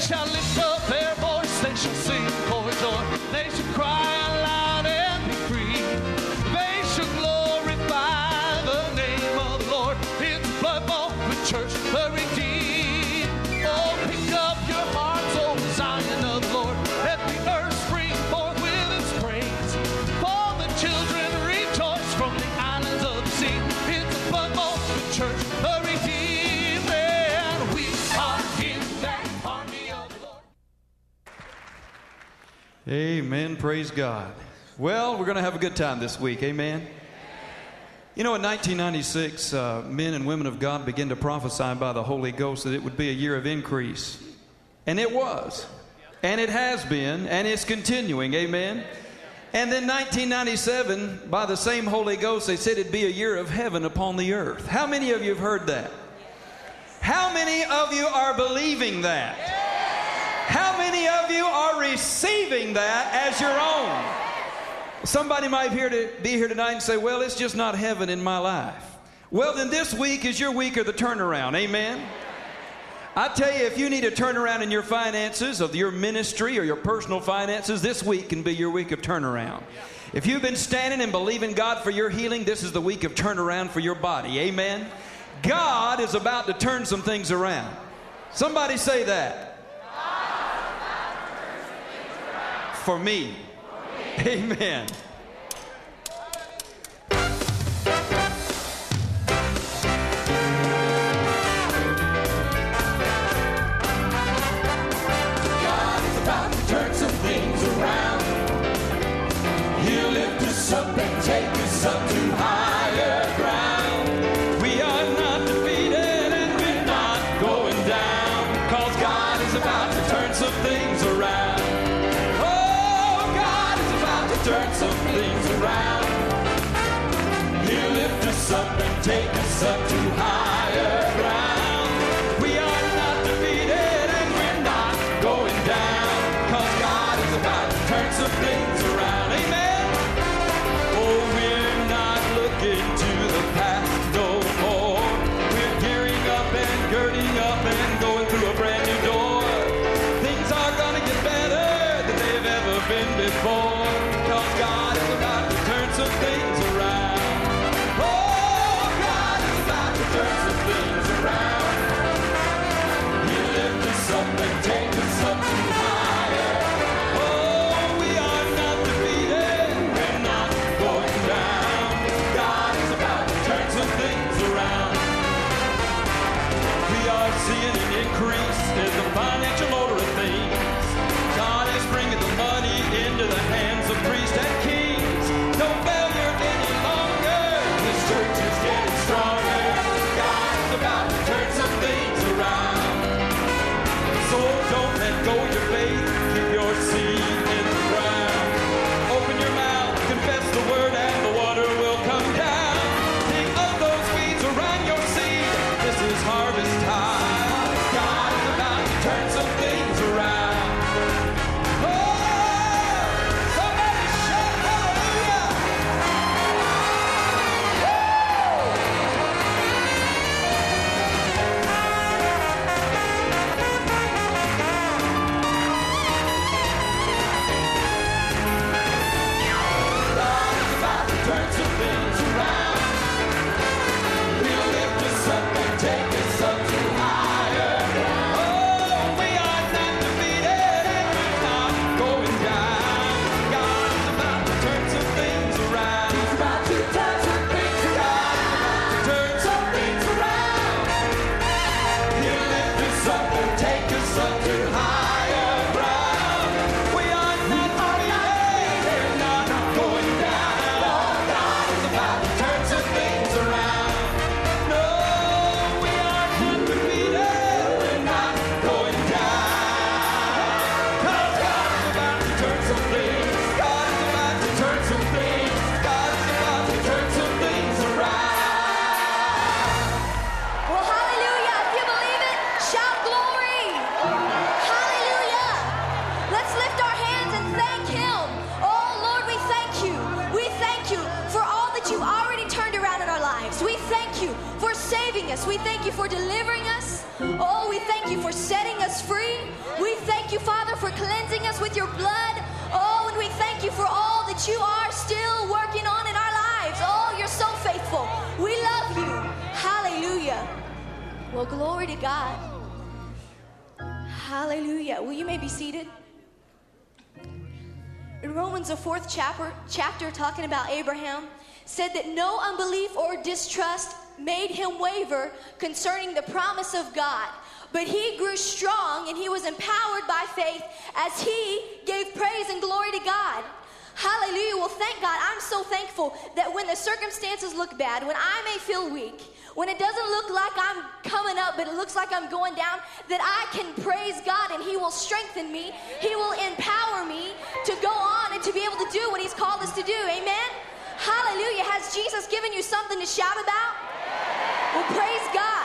shall lift up their voice, they shall sing. Amen. Praise God. Well, we're going to have a good time this week. Amen. You know, in 1996, uh, men and women of God began to prophesy by the Holy Ghost that it would be a year of increase. And it was. And it has been. And it's continuing. Amen. And then 1997, by the same Holy Ghost, they said it'd be a year of heaven upon the earth. How many of you have heard that? How many of you are believing that? How many of you are receiving that as your own? Somebody might to be here tonight and say, Well, it's just not heaven in my life. Well, then this week is your week of the turnaround. Amen. I tell you, if you need a turnaround in your finances, of your ministry or your personal finances, this week can be your week of turnaround. If you've been standing and believing God for your healing, this is the week of turnaround for your body. Amen. God is about to turn some things around. Somebody say that for me. For me. Amen. take a suck. us. We thank you for delivering us. Oh, we thank you for setting us free. We thank you, Father, for cleansing us with your blood. Oh, and we thank you for all that you are still working on in our lives. Oh, you're so faithful. We love you. Hallelujah. Well, glory to God. Hallelujah. Well, you may be seated. In Romans, the fourth chapter, chapter talking about Abraham, said that no unbelief or distrust made him waver concerning the promise of God. But he grew strong and he was empowered by faith as he gave praise and glory to God. Hallelujah. Well, thank God. I'm so thankful that when the circumstances look bad, when I may feel weak, when it doesn't look like I'm coming up, but it looks like I'm going down, that I can praise God and He will strengthen me. He will empower me to go on and to be able to do what He's called us to do. Amen? Hallelujah. Has Jesus given you something to shout about? Well, praise God.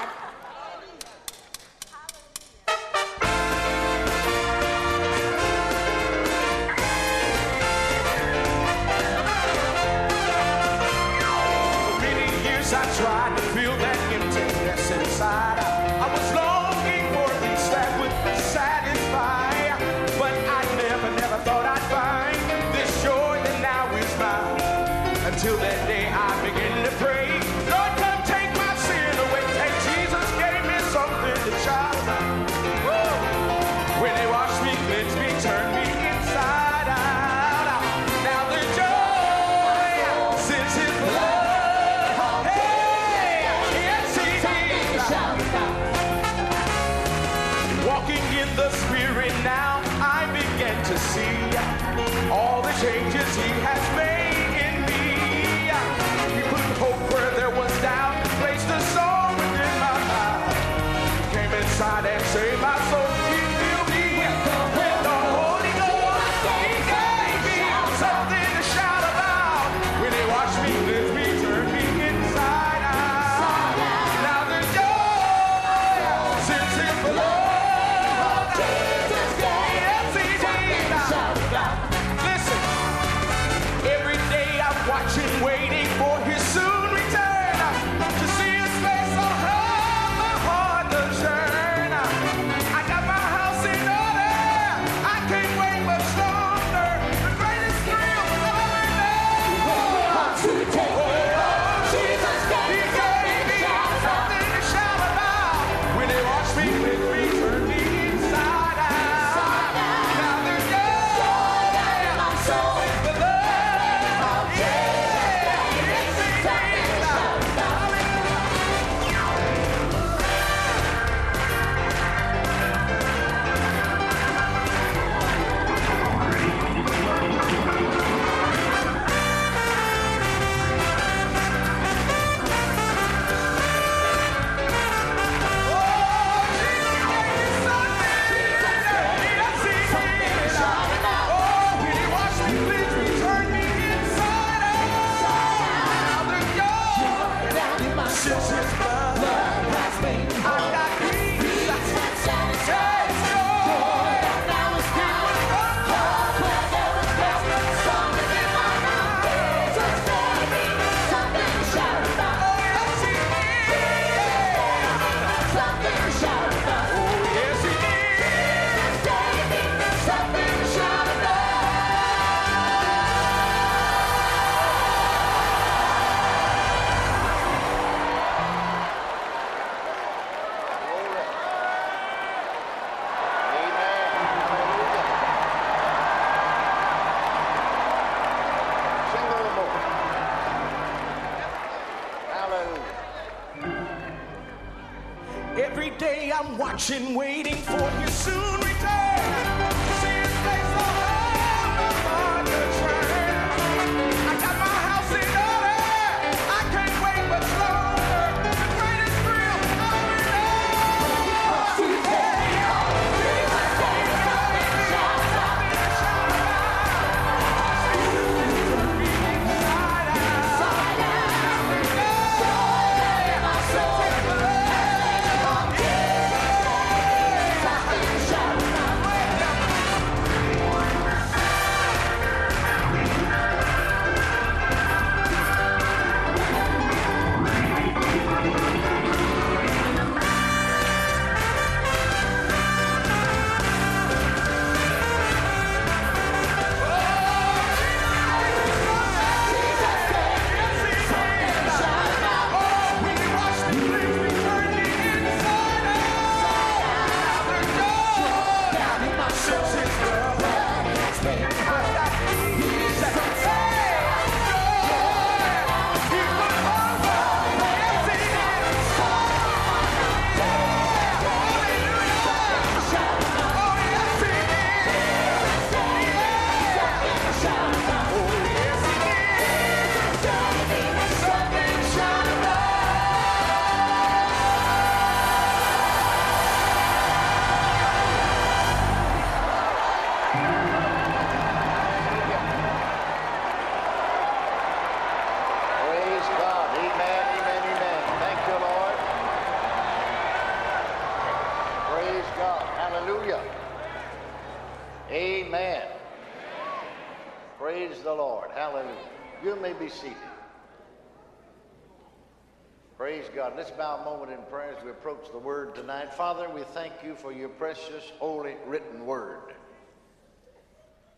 The word tonight. Father, we thank you for your precious, holy, written word.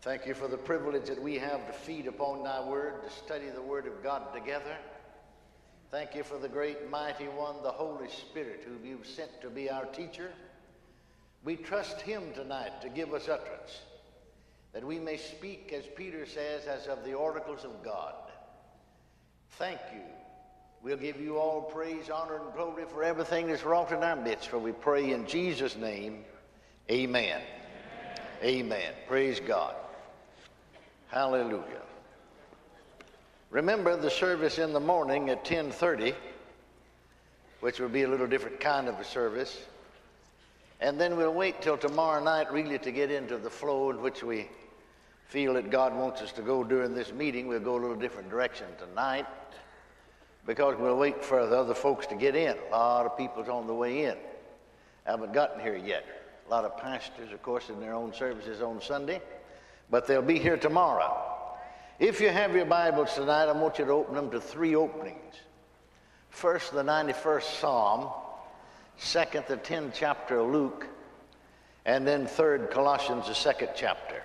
Thank you for the privilege that we have to feed upon thy word, to study the word of God together. Thank you for the great, mighty one, the Holy Spirit, whom you've sent to be our teacher. We trust him tonight to give us utterance, that we may speak, as Peter says, as of the oracles of God. Thank you. We'll give you all praise, honor, and glory for everything that's wrought in our midst, for we pray in Jesus' name. Amen. Amen. Amen. Praise God. Hallelujah. Remember the service in the morning at 10:30, which will be a little different kind of a service. And then we'll wait till tomorrow night really to get into the flow in which we feel that God wants us to go during this meeting. We'll go a little different direction tonight because we'll wait for the other folks to get in. A lot of people's on the way in. Haven't gotten here yet. A lot of pastors, of course, in their own services on Sunday, but they'll be here tomorrow. If you have your Bibles tonight, I want you to open them to three openings. First, the 91st Psalm. Second, the 10th chapter of Luke. And then third, Colossians, the second chapter.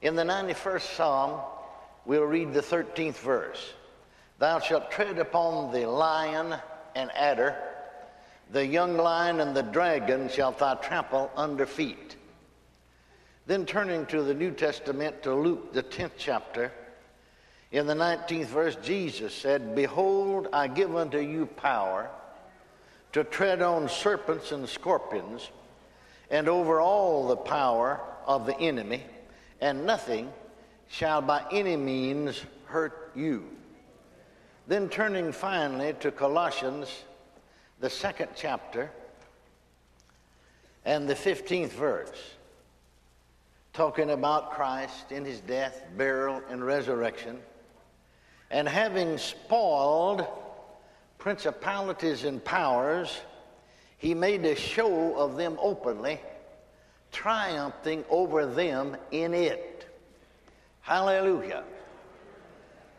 In the 91st Psalm, we'll read the 13th verse. Thou shalt tread upon the lion and adder, the young lion and the dragon shalt thou trample under feet. Then turning to the New Testament to Luke, the 10th chapter, in the 19th verse, Jesus said, Behold, I give unto you power to tread on serpents and scorpions and over all the power of the enemy, and nothing shall by any means hurt you. Then turning finally to Colossians, the second chapter, and the 15th verse, talking about Christ in his death, burial, and resurrection, and having spoiled principalities and powers, he made a show of them openly, triumphing over them in it. Hallelujah.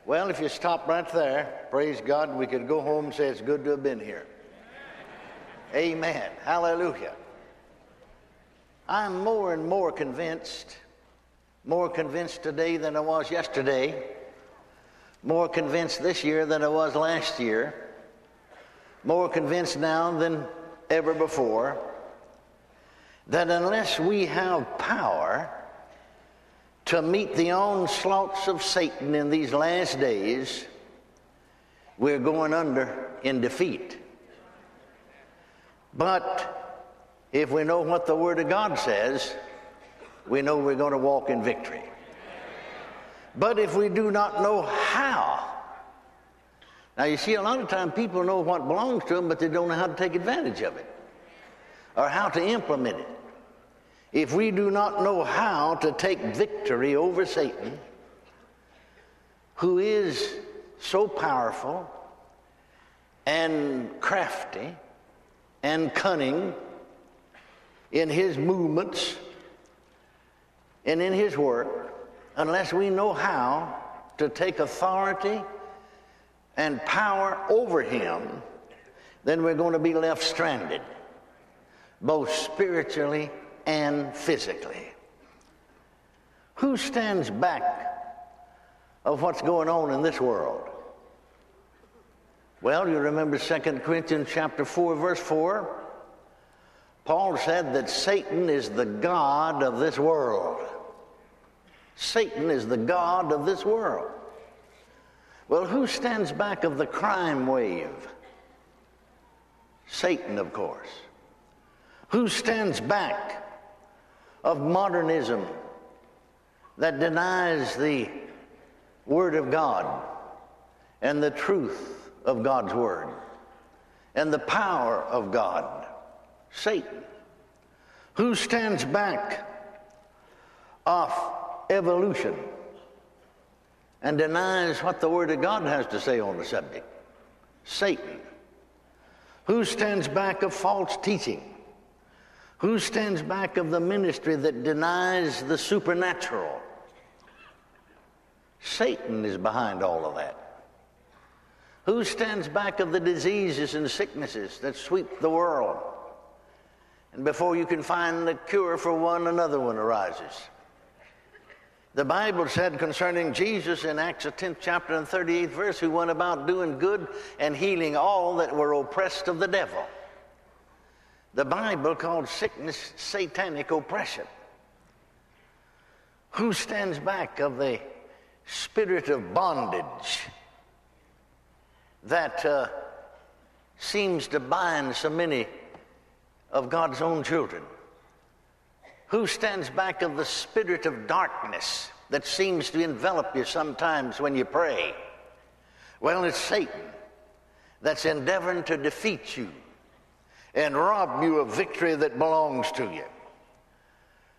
Well, if you stop right there, praise God, we could go home and say it's good to have been here. Amen. Hallelujah. I'm more and more convinced, more convinced today than I was yesterday, more convinced this year than I was last year, more convinced now than ever before, that unless we have power to meet the onslaughts of Satan in these last days, we're going under in defeat. But if we know what the Word of God says, we know we're going to walk in victory. But if we do not know how, now you see, a lot of times people know what belongs to them, but they don't know how to take advantage of it or how to implement it. If we do not know how to take victory over Satan, who is so powerful and crafty and cunning in his movements and in his work, unless we know how to take authority and power over him, then we're going to be left stranded, both spiritually and physically. Who stands back of what's going on in this world? Well, you remember 2 Corinthians chapter 4 verse 4? Paul said that Satan is the god of this world. Satan is the god of this world. Well, who stands back of the crime wave? Satan, of course. Who stands back of modernism that denies the Word of God and the truth of God's Word and the power of God? Satan. Who stands back of evolution and denies what the Word of God has to say on the subject? Satan. Who stands back of false teaching? Who stands back of the ministry that denies the supernatural? Satan is behind all of that. Who stands back of the diseases and sicknesses that sweep the world? And before you can find the cure for one, another one arises. The Bible said concerning Jesus in Acts the 10th chapter and 38th verse, who went about doing good and healing all that were oppressed of the devil. The Bible called sickness satanic oppression. Who stands back of the spirit of bondage that uh, seems to bind so many of God's own children? Who stands back of the spirit of darkness that seems to envelop you sometimes when you pray? Well, it's Satan that's endeavoring to defeat you and rob you of victory that belongs to you.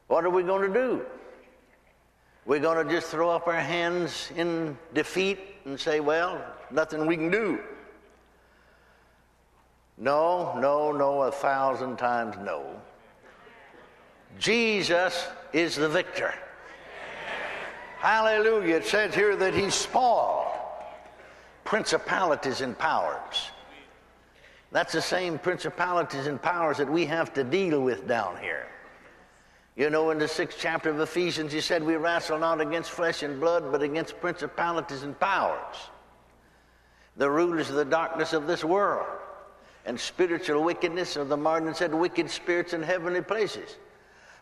What are we going to do? We're going to just throw up our hands in defeat and say, well, nothing we can do. No, no, no, a thousand times no. Jesus is the victor. Hallelujah. It says here that he spoiled principalities and powers. That's the same principalities and powers that we have to deal with down here. You know, in the sixth chapter of Ephesians, he said, We wrestle not against flesh and blood, but against principalities and powers, the rulers of the darkness of this world, and spiritual wickedness of the margin said, wicked spirits in heavenly places.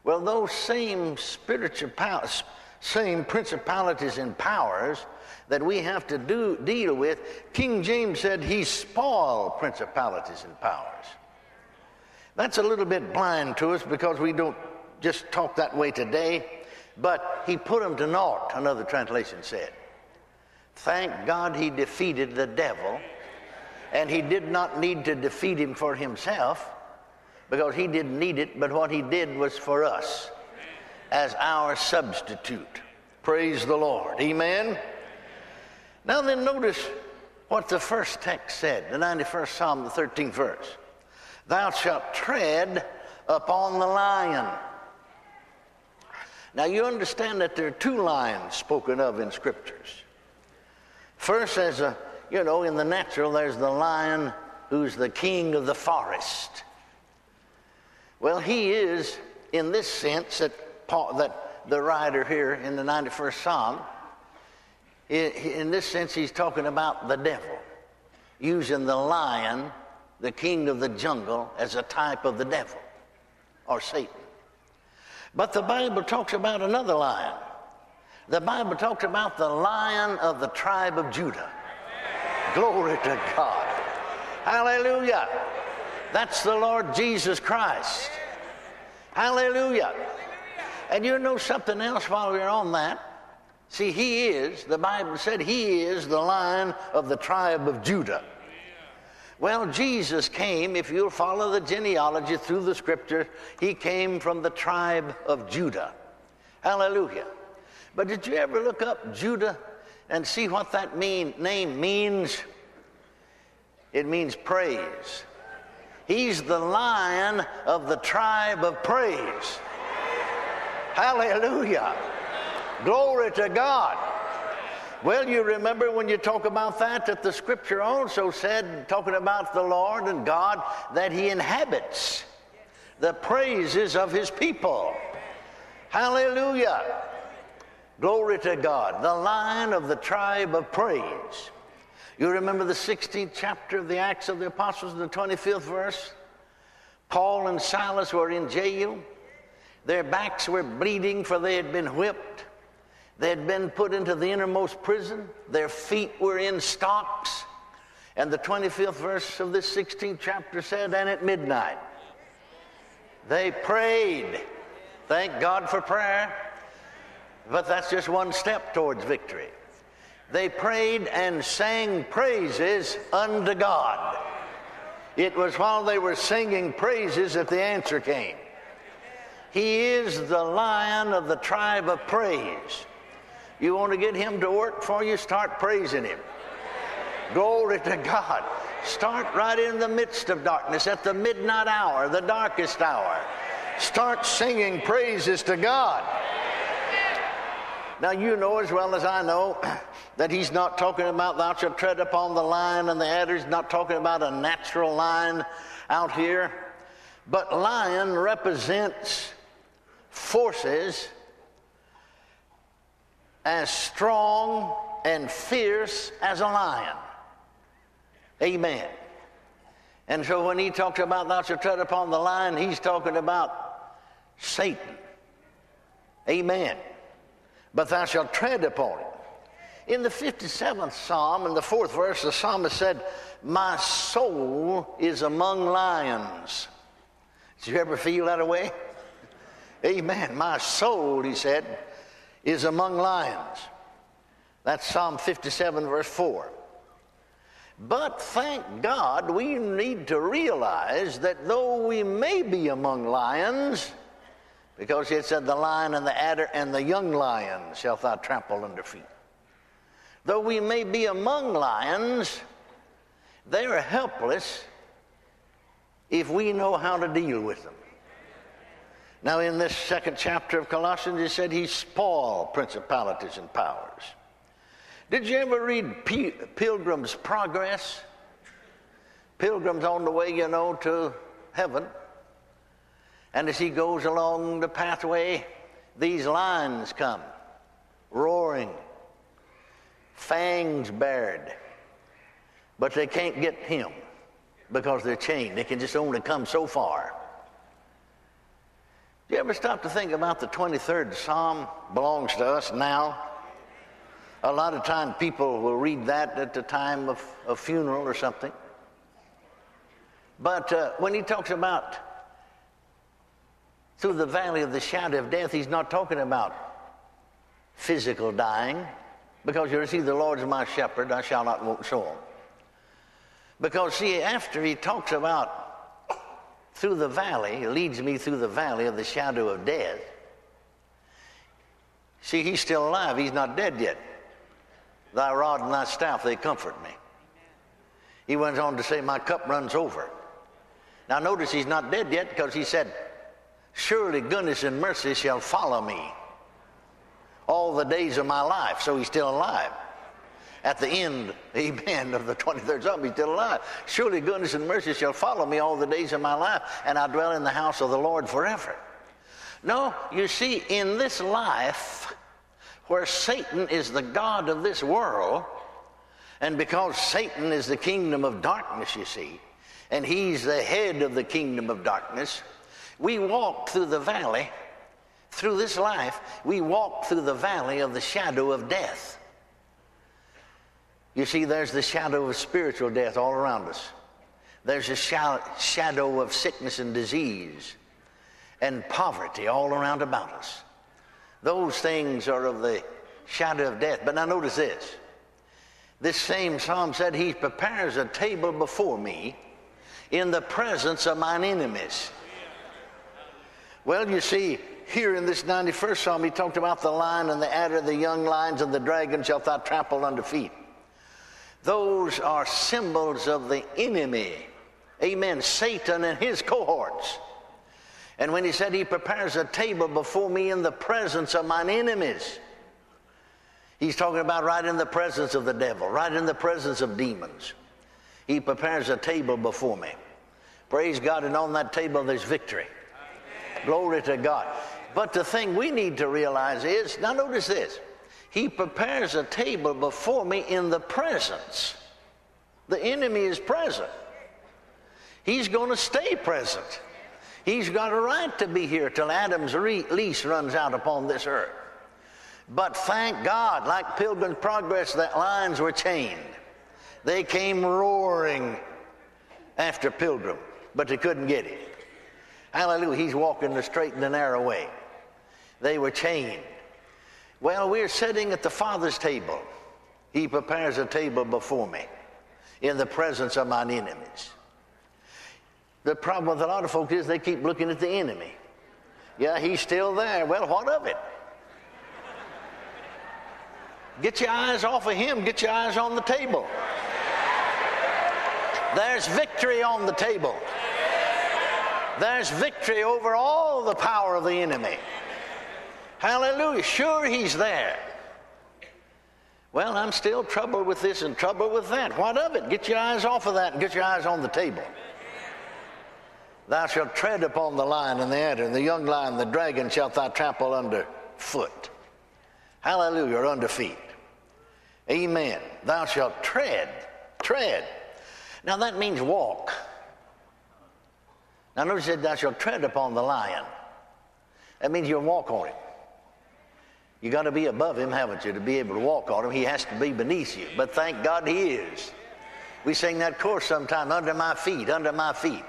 Well, those same spiritual powers, same principalities and powers that we have to do, deal with, King James said he spoiled principalities and powers. That's a little bit blind to us because we don't just talk that way today, but he put them to naught, another translation said. Thank God he defeated the devil, and he did not need to defeat him for himself because he didn't need it, but what he did was for us as our substitute. Praise the Lord. Amen. Now then, notice what the first text said, the 91st Psalm, the 13th verse. Thou shalt tread upon the lion. Now you understand that there are two lions spoken of in scriptures. First, as a, you know, in the natural, there's the lion who's the king of the forest. Well, he is, in this sense, that, Paul, that the writer here in the 91st Psalm, in this sense, he's talking about the devil, using the lion, the king of the jungle, as a type of the devil or Satan. But the Bible talks about another lion. The Bible talks about the lion of the tribe of Judah. Glory to God. Hallelujah. That's the Lord Jesus Christ. Hallelujah. And you know something else while we're on that? See, he is, the Bible said, he is the lion of the tribe of Judah. Well, Jesus came, if you'll follow the genealogy through the scripture, he came from the tribe of Judah. Hallelujah. But did you ever look up Judah and see what that mean, name means? It means praise. He's the lion of the tribe of praise. Hallelujah. Glory to God. Well, you remember when you talk about that, that the scripture also said, talking about the Lord and God, that He inhabits the praises of His people. Hallelujah. Glory to God. The lion of the tribe of praise. You remember the 16th chapter of the Acts of the Apostles, the 25th verse? Paul and Silas were in jail. Their backs were bleeding, for they had been whipped. They had been put into the innermost prison. Their feet were in stocks. And the 25th verse of this 16th chapter said, And at midnight they prayed. Thank God for prayer. But that's just one step towards victory. They prayed and sang praises unto God. It was while they were singing praises that the answer came. He is the lion of the tribe of praise. You want to get him to work for you? Start praising him. Glory to God. Start right in the midst of darkness, at the midnight hour, the darkest hour. Start singing praises to God. Now, you know as well as I know that he's not talking about thou shalt tread upon the lion and the adder. He's not talking about a natural lion out here. But lion represents forces as strong and fierce as a lion. Amen. And so when he talks about thou shalt tread upon the lion, he's talking about Satan. Amen. But thou shalt tread upon it. In the 57th Psalm, in the fourth verse, the psalmist said, My soul is among lions. Did you ever feel that way? Amen. My soul, he said, is among lions. That's Psalm 57, verse 4. But thank God, we need to realize that though we may be among lions, because it said, The lion and the adder and the young lion shalt thou trample under feet. Though we may be among lions, they are helpless if we know how to deal with them. Now, in this second chapter of Colossians, it said he spoiled principalities and powers. Did you ever read P- Pilgrim's Progress? Pilgrim's on the way, you know, to heaven. And as he goes along the pathway, these lions come, roaring, fangs bared. But they can't get him because they're chained. They can just only come so far. You ever stop to think about the 23rd Psalm belongs to us now? A lot of times people will read that at the time of a funeral or something. But uh, when he talks about through the valley of the shadow of death, he's not talking about physical dying, because you see, the Lord's my shepherd, I shall not want so. Because, see, after he talks about through the valley, leads me through the valley of the shadow of death, see, he's still alive, he's not dead yet. Thy rod and thy staff, they comfort me. He went on to say, My cup runs over. Now, notice he's not dead yet because he said, Surely goodness and mercy shall follow me all the days of my life. So he's still alive. At the end, amen, of the 23rd Psalm, he's still alive. Surely goodness and mercy shall follow me all the days of my life, and I'll dwell in the house of the Lord forever. No, you see, in this life, where Satan is the God of this world, and because Satan is the kingdom of darkness, you see, and he's the head of the kingdom of darkness, we walk through the valley, through this life, we walk through the valley of the shadow of death. You see, there's the shadow of spiritual death all around us. There's a shadow of sickness and disease and poverty all around about us. Those things are of the shadow of death. But now notice this. This same psalm said, He prepares a table before me in the presence of mine enemies. Well, you see, here in this 91st Psalm, he talked about the lion and the adder, the young lions and the dragon shalt thou trample under feet. Those are symbols of the enemy. Amen. Satan and his cohorts. And when he said he prepares a table before me in the presence of mine enemies, he's talking about right in the presence of the devil, right in the presence of demons. He prepares a table before me. Praise God, and on that table there's victory. Glory to God. But the thing we need to realize is now, notice this He prepares a table before me in the presence. The enemy is present, he's going to stay present. He's got a right to be here till Adam's re- lease runs out upon this earth. But thank God, like Pilgrim's Progress, that lions were chained. They came roaring after Pilgrim, but they couldn't get him. Hallelujah. He's walking the straight and the narrow way. They were chained. Well, we're sitting at the Father's table. He prepares a table before me in the presence of mine enemies. The problem with a lot of folks is they keep looking at the enemy. Yeah, he's still there. Well, what of it? Get your eyes off of him, get your eyes on the table. There's victory on the table. There's victory over all the power of the enemy. Hallelujah. Sure, he's there. Well, I'm still troubled with this and troubled with that. What of it? Get your eyes off of that and get your eyes on the table. Thou shalt tread upon the lion and the adder, and the young lion, the dragon shalt thou trample under foot. Hallelujah, or under feet. Amen. Thou shalt tread, tread. Now that means walk. Now notice that thou shalt tread upon the lion. That means you'll walk on him. You got to be above him, haven't you, to be able to walk on him? He has to be beneath you. But thank God he is. We sing that chorus sometime, under my feet, under my feet.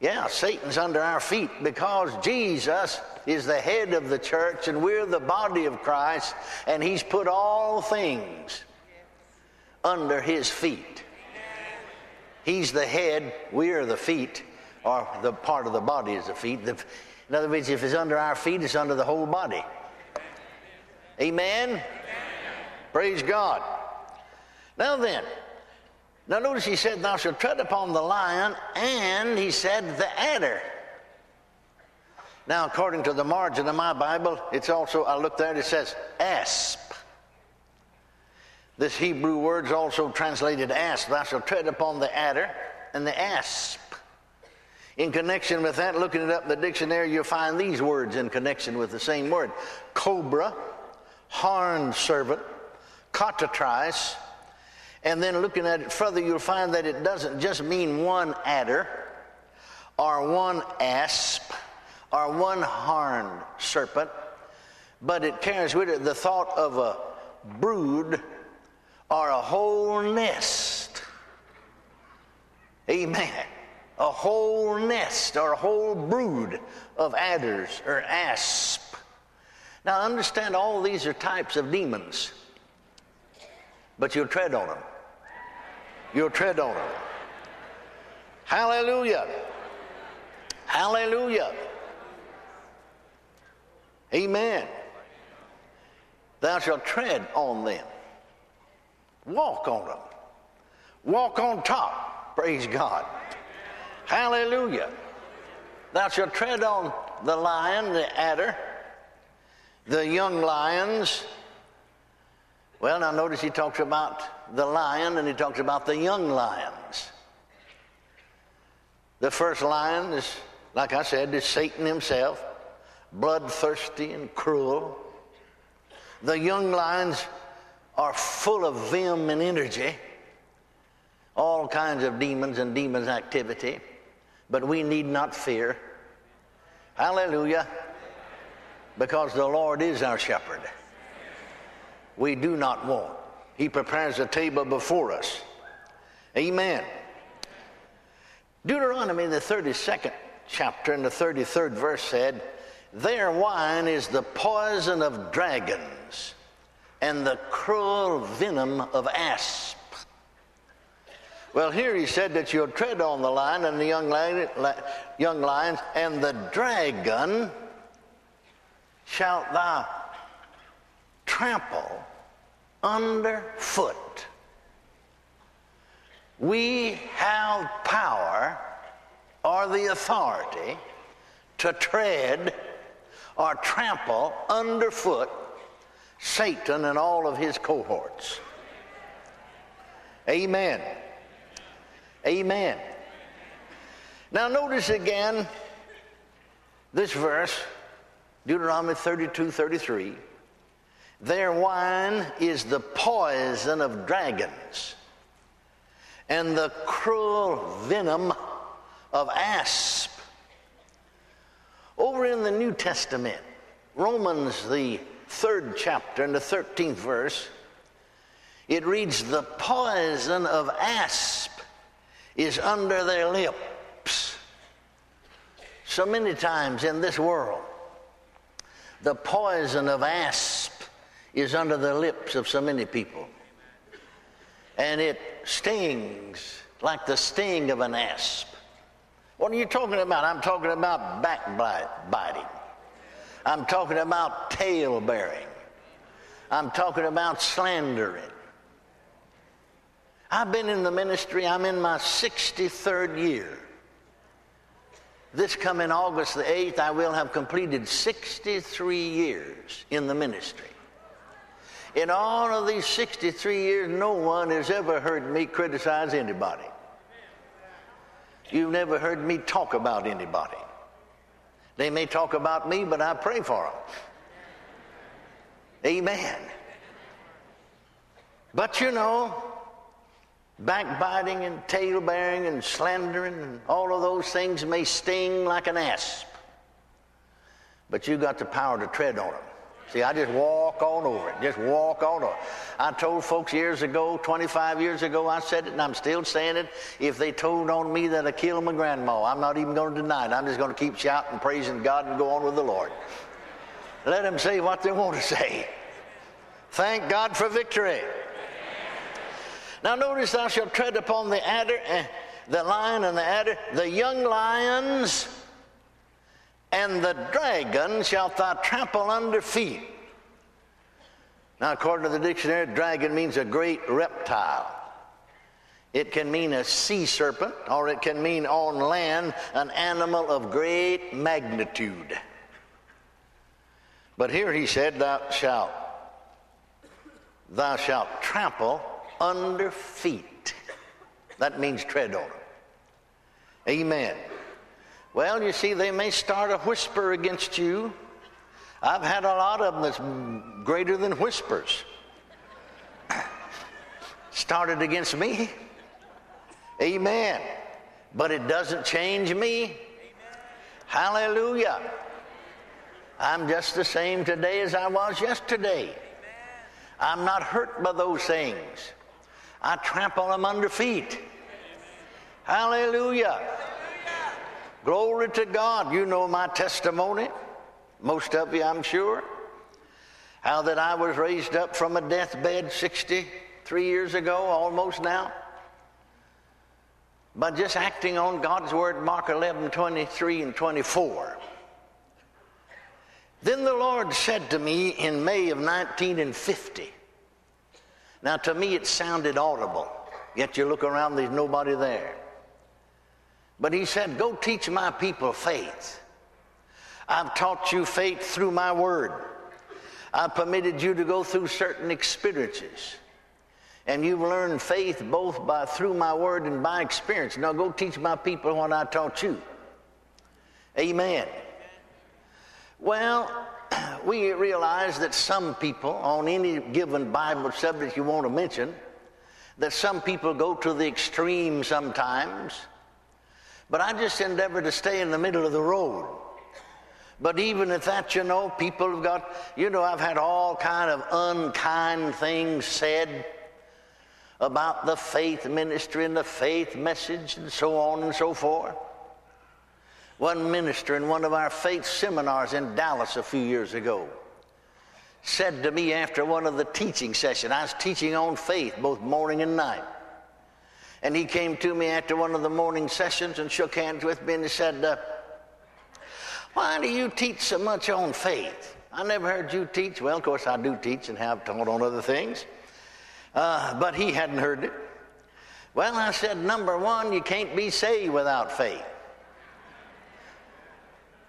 Yeah, Satan's under our feet because Jesus is the head of the church and we're the body of Christ, and he's put all things under his feet. He's the head, we're the feet, or the part of the body is the feet. In other words, if it's under our feet, it's under the whole body. Amen? Amen? Praise God. Now then, now notice he said, Thou shalt tread upon the lion, and he said, the adder. Now, according to the margin of my Bible, it's also, I looked there, it says asp. This Hebrew word's also translated asp. Thou shalt tread upon the adder and the asp. In connection with that, looking it up in the dictionary, you'll find these words in connection with the same word cobra, horned serpent, cockatrice, and then looking at it further, you'll find that it doesn't just mean one adder or one asp or one horned serpent, but it carries with it the thought of a brood or a whole nest. Amen. A whole nest or a whole brood of adders or asp. Now, understand all these are types of demons, but you'll tread on them. You'll tread on them. Hallelujah. Hallelujah. Amen. Thou shalt tread on them. Walk on them. Walk on top. Praise God. Hallelujah. Thou shalt tread on the lion, the adder, the young lions. Well, now notice he talks about the lion and he talks about the young lions. The first lion is, like I said, is Satan himself, bloodthirsty and cruel. The young lions are full of vim and energy, all kinds of demons and demons' activity, but we need not fear. Hallelujah because the Lord is our shepherd. We do not want. He prepares a table before us. Amen. Deuteronomy, the 32nd chapter and the 33rd verse said, Their wine is the poison of dragons and the cruel venom of asp. Well, here he said that you'll tread on the lion and the young, lion, young lions and the dragon shalt thou trample underfoot. We have power or the authority to tread or trample underfoot Satan and all of his cohorts. Amen. Amen. Now, notice again this verse Deuteronomy 32 33. Their wine is the poison of dragons and the cruel venom of asp. Over in the New Testament, Romans, the third chapter and the 13th verse, it reads, The poison of asp is under their lips. So many times in this world, the poison of asp is under the lips of so many people. And it stings like the sting of an asp. What are you talking about? I'm talking about backbiting. I'm talking about tale bearing. I'm talking about slandering. I've been in the ministry, I'm in my 63rd year. This coming August the 8th, I will have completed 63 years in the ministry. In all of these 63 years, no one has ever heard me criticize anybody. You've never heard me talk about anybody. They may talk about me, but I pray for them. Amen. But you know, backbiting and tale bearing and slandering and all of those things may sting like an asp. But you got the power to tread on them. See, I just walk on over it. Just walk on over it. I told folks years ago, 25 years ago, I said it, and I'm still saying it. If they told on me that I killed my grandma, I'm not even going to deny it. I'm just going to keep shouting, praising God, and go on with the Lord. Let them say what they want to say. Thank God for victory. Now notice thou shalt tread upon the adder, uh, the lion and the adder, the young lions and the dragon shalt thou trample under feet. Now, according to the dictionary, dragon means a great reptile. It can mean a sea serpent, or it can mean on land an animal of great magnitude. But here he said, Thou shalt, thou shalt trample under feet. That means tread on them. Amen. Well, you see, they may start a whisper against you. I've had a lot of them that's greater than whispers. Started against me. Amen. But it doesn't change me. Hallelujah. I'm just the same today as I was yesterday. I'm not hurt by those things. I trample them under feet. Hallelujah. Glory to God. You know my testimony. Most of you, I'm sure. How that I was raised up from a deathbed 63 years ago, almost now. By just acting on God's word, Mark 11, 23 and 24. Then the Lord said to me in May of 1950, now, to me, it sounded audible. Yet you look around, there's nobody there. But he said, Go teach my people faith. I've taught you faith through my word. I've permitted you to go through certain experiences. And you've learned faith both by through my word and by experience. Now go teach my people what I taught you. Amen. Well, we realize that some people, on any given Bible subject you want to mention, that some people go to the extreme sometimes. But I just endeavor to stay in the middle of the road. But even at that, you know, people have got, you know, I've had all kind of unkind things said about the faith ministry and the faith message and so on and so forth. One minister in one of our faith seminars in Dallas a few years ago said to me after one of the teaching sessions, I was teaching on faith both morning and night. And he came to me after one of the morning sessions and shook hands with me and he said, uh, Why do you teach so much on faith? I never heard you teach. Well, of course, I do teach and have taught on other things. Uh, but he hadn't heard it. Well, I said, number one, you can't be saved without faith.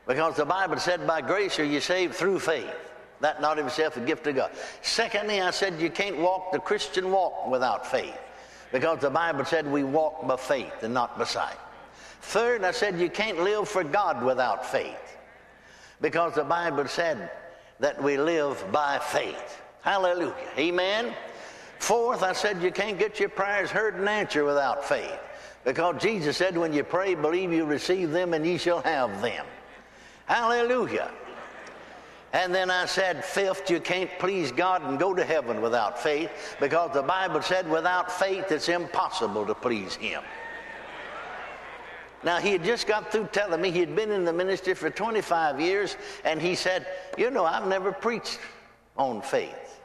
Because the Bible said, by grace are you saved through faith. That not of itself a gift of God. Secondly, I said you can't walk the Christian walk without faith. Because the Bible said we walk by faith and not by sight. Third, I said you can't live for God without faith. Because the Bible said that we live by faith. Hallelujah. Amen. Fourth, I said you can't get your prayers heard and answered without faith. Because Jesus said, when you pray, believe you receive them and ye shall have them. Hallelujah. And then I said, fifth, you can't please God and go to heaven without faith because the Bible said without faith it's impossible to please Him. Now, he had just got through telling me he had been in the ministry for 25 years, and he said, You know, I've never preached on faith.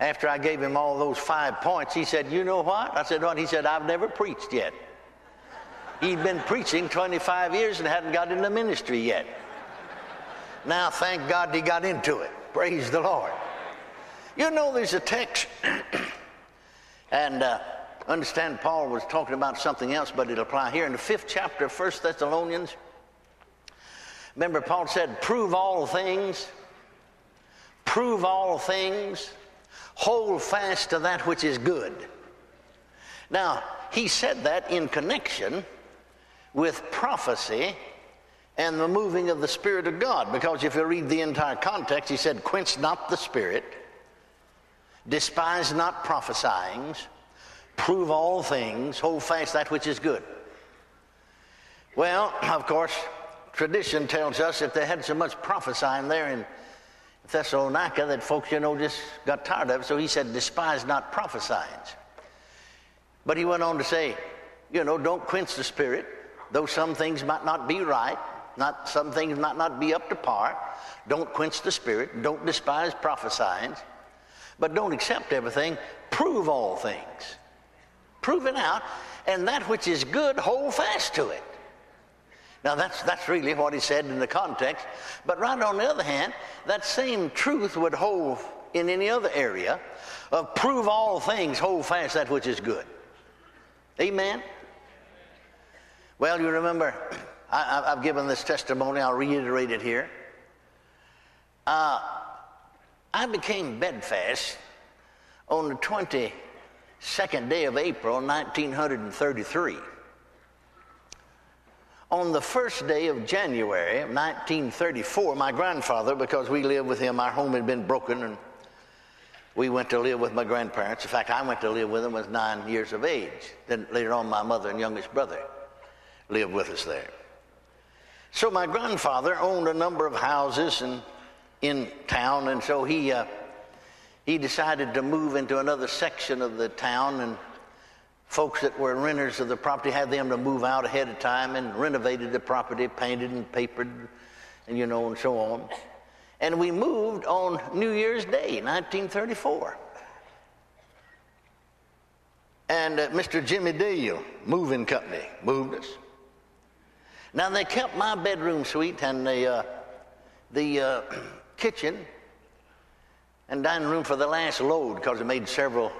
After I gave him all those five points, he said, You know what? I said, What? He said, I've never preached yet. He'd been preaching 25 years and hadn't got into ministry yet. Now, thank God he got into it. Praise the Lord. You know, there's a text, and uh, understand Paul was talking about something else, but it'll apply here. In the fifth chapter of 1 Thessalonians, remember Paul said, prove all things, prove all things, hold fast to that which is good. Now, he said that in connection with prophecy and the moving of the Spirit of God. Because if you read the entire context, he said, Quench not the Spirit, despise not prophesying, prove all things, hold fast that which is good. Well, of course, tradition tells us that they had so much prophesying there in Thessalonica that folks, you know, just got tired of it. So he said, Despise not prophesying. But he went on to say, you know, don't quench the spirit, though some things might not be right, not some things might not be up to par. Don't quench the spirit, don't despise prophesying, but don't accept everything. Prove all things. Prove it out, and that which is good, hold fast to it. Now that's that's really what he said in the context. But right on the other hand, that same truth would hold in any other area of prove all things, hold fast that which is good. Amen? Well, you remember, I, have given this testimony, I'll reiterate it here. Uh, I became bedfast on the 22nd day of April, 1933. On the first day of January 1934, my grandfather, because we lived with him, our home had been broken and we went to live with my grandparents. In fact, I went to live with them I was nine years of age. Then later on, my mother and youngest brother lived with us there. So my grandfather owned a number of houses and in town, and so he uh, he decided to move into another section of the town, and folks that were renters of the property had them to move out ahead of time and renovated the property, painted and papered, and you know, and so on. And we moved on New Year's Day, 1934. And uh, Mr. Jimmy Dale Moving Company moved us. Now they kept my bedroom suite and the, uh, the uh, kitchen and dining room for the last load because they made several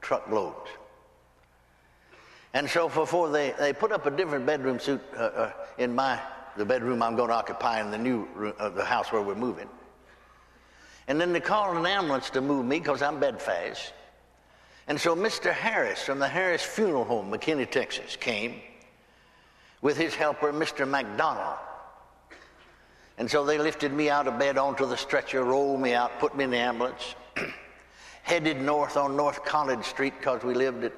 truckloads. And so before they, they put up a different bedroom suite uh, uh, in my the bedroom I'm going to occupy in the new room, uh, the house where we're moving. And then they called an ambulance to move me because I'm bedfast. And so Mr. Harris from the Harris Funeral Home, McKinney, Texas, came with his helper, Mr. McDonald. And so they lifted me out of bed onto the stretcher, rolled me out, put me in the ambulance, headed north on North College Street because we lived at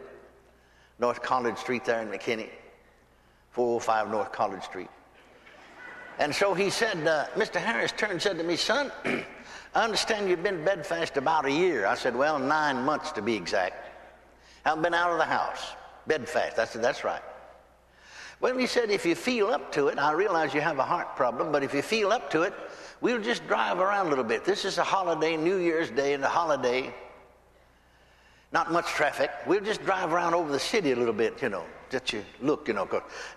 North College Street there in McKinney, 405 North College Street. And so he said, uh, Mr. Harris turned and said to me, son, I understand you've been bedfast about a year. I said, well, nine months to be exact. I've been out of the house, bedfast. I said, that's right. Well, he said, if you feel up to it, I realize you have a heart problem, but if you feel up to it, we'll just drive around a little bit. This is a holiday, New Year's Day, and a holiday. Not much traffic. We'll just drive around over the city a little bit, you know that you look, you know.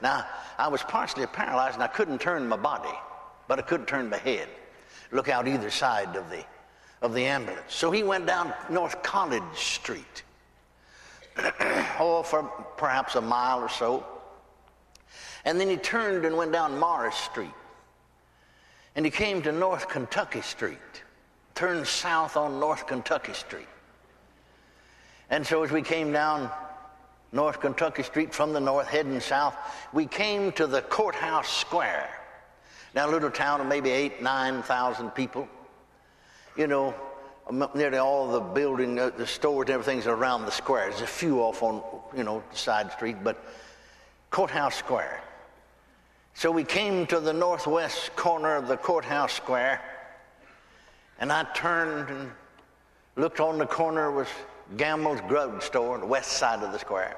Now, I was partially paralyzed and I couldn't turn my body, but I could turn my head, look out either side of the, of the ambulance. So he went down North College Street, oh, for perhaps a mile or so. And then he turned and went down Morris Street. And he came to North Kentucky Street, turned south on North Kentucky Street. And so as we came down North Kentucky Street from the north, heading south. We came to the courthouse square. Now, a little town of maybe eight, nine thousand people. You know, nearly all the building, uh, the stores, and everything's around the square. There's a few off on, you know, the side street, but courthouse square. So we came to the northwest corner of the courthouse square, and I turned and looked on the corner was Gamble's Drug Store on the west side of the square.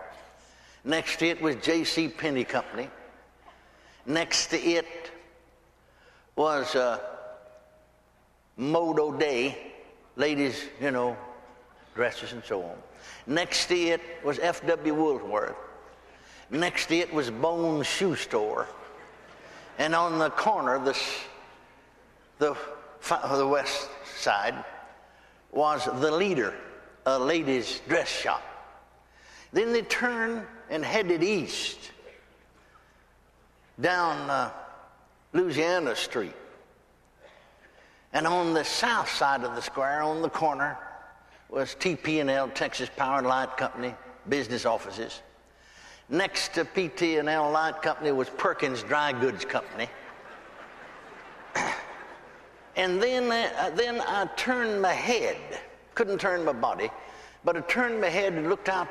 Next to it was J.C. Penney Company. Next to it was uh, Modo Day, ladies, you know, dresses and so on. Next to it was F.W. Woolworth. Next to it was Bones Shoe Store. And on the corner, this, the, the west side, was the leader a ladies' dress shop. Then they turned and headed east down uh, Louisiana Street. And on the south side of the square, on the corner, was TP&L, Texas Power and Light Company, business offices. Next to PT&L Light Company was Perkins Dry Goods Company. And then, uh, then I turned my head, couldn't turn my body, but I turned my head and looked out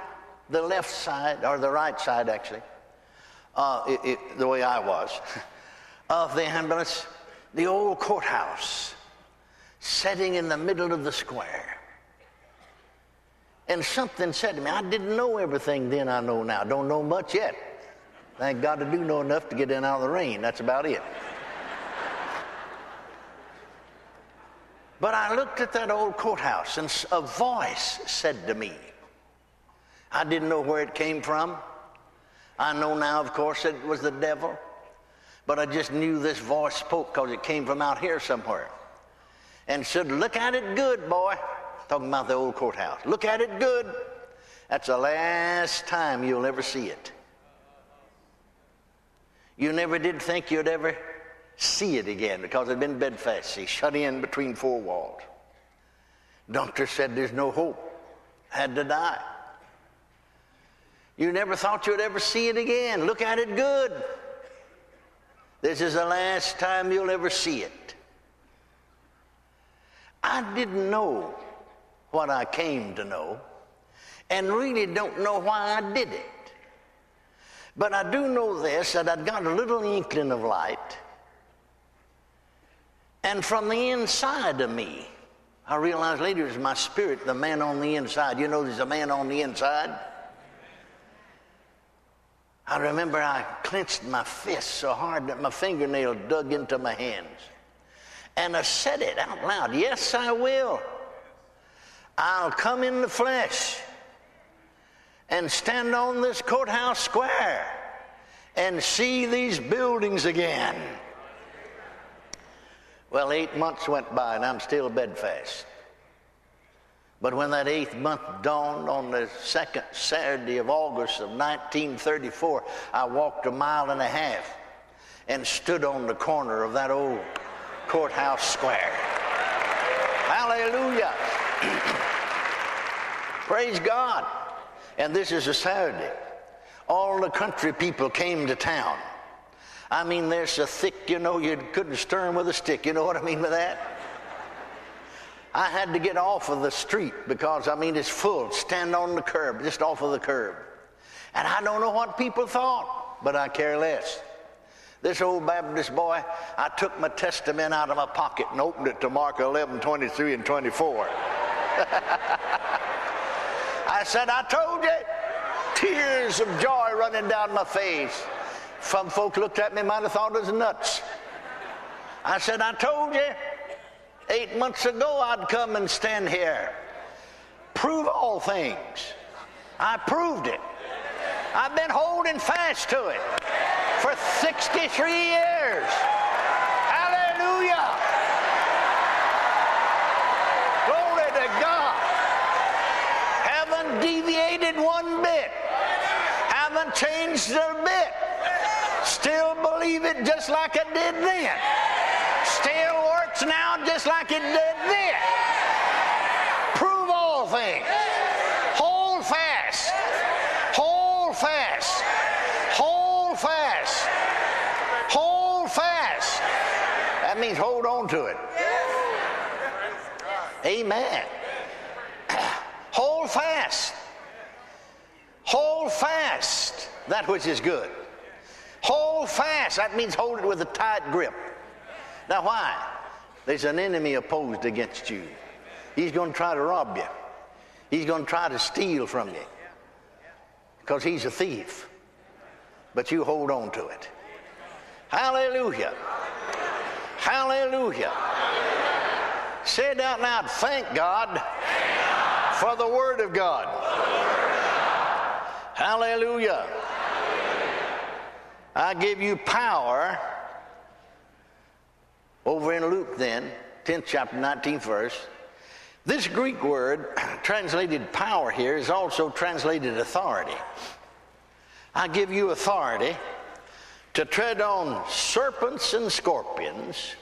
the left side, or the right side actually, uh, it, it, the way I was, of the ambulance, the old courthouse, sitting in the middle of the square. And something said to me, I didn't know everything then I know now. Don't know much yet. Thank God I do know enough to get in out of the rain. That's about it. But I looked at that old courthouse and a voice said to me, I didn't know where it came from. I know now, of course, that it was the devil. But I just knew this voice spoke because it came from out here somewhere. And said, Look at it good, boy. Talking about the old courthouse. Look at it good. That's the last time you'll ever see it. You never did think you'd ever see it again because it'd been bedfast. He shut in between four walls. Doctor said there's no hope. Had to die. You never thought you'd ever see it again. Look at it good. This is the last time you'll ever see it. I didn't know what I came to know and really don't know why I did it. But I do know this that I'd got a little inkling of light and from the inside of me, I realized later it was my spirit, the man on the inside. You know, there's a man on the inside. I remember I clenched my fist so hard that my fingernail dug into my hands. And I said it out loud Yes, I will. I'll come in the flesh and stand on this courthouse square and see these buildings again. Well, eight months went by and I'm still bedfast. But when that eighth month dawned on the second Saturday of August of 1934, I walked a mile and a half and stood on the corner of that old courthouse square. Hallelujah. Praise God. And this is a Saturday. All the country people came to town. I mean, they're so thick, you know, you couldn't stir them with a stick. You know what I mean by that? I had to get off of the street because, I mean, it's full. Stand on the curb, just off of the curb. And I don't know what people thought, but I care less. This old Baptist boy, I took my testament out of my pocket and opened it to Mark 11, 23, and 24. I said, I told you, tears of joy running down my face. Some folks looked at me, might have thought I was nuts. I said, I told you eight months ago I'd come and stand here. Prove all things. I proved it. I've been holding fast to it for 63 years. Hallelujah. Glory to God. Deviated one bit. Haven't changed a bit. Still believe it just like it did then. Still works now just like it did then. Prove all things. Hold fast. Hold fast. Hold fast. Hold fast. That means hold on to it. Amen. Hold fast. Hold fast that which is good. Hold fast. That means hold it with a tight grip. Now, why? There's an enemy opposed against you. He's going to try to rob you, he's going to try to steal from you because he's a thief. But you hold on to it. Hallelujah. Hallelujah. Say it out loud. Thank God for the Word of God. Hallelujah. I give you power. Over in Luke, then, 10th chapter, 19th verse. This Greek word, translated power here, is also translated authority. I give you authority to tread on serpents and scorpions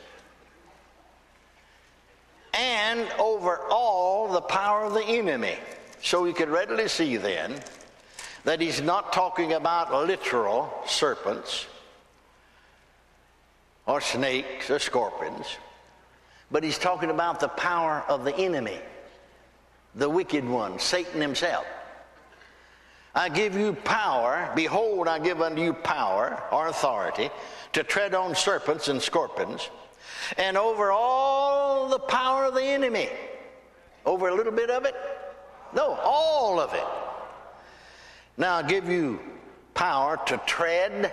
and over all the power of the enemy. So you could readily see then that he's not talking about literal serpents or snakes or scorpions, but he's talking about the power of the enemy, the wicked one, Satan himself. I give you power, behold, I give unto you power or authority to tread on serpents and scorpions and over all the power of the enemy. Over a little bit of it? No, all of it. Now I give you power to tread.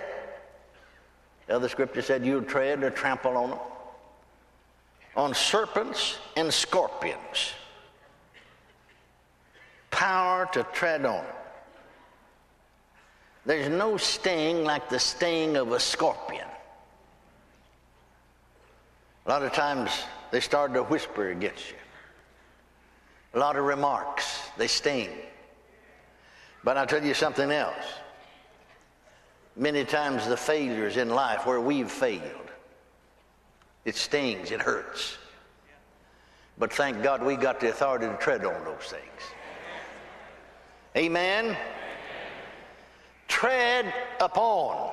The other scripture said you'll tread or trample on them. On serpents and scorpions. Power to tread on. There's no sting like the sting of a scorpion. A lot of times they start to whisper against you. A lot of remarks, they sting. But I'll tell you something else. Many times the failures in life where we've failed, it stings, it hurts. But thank God we got the authority to tread on those things. Amen? Tread upon.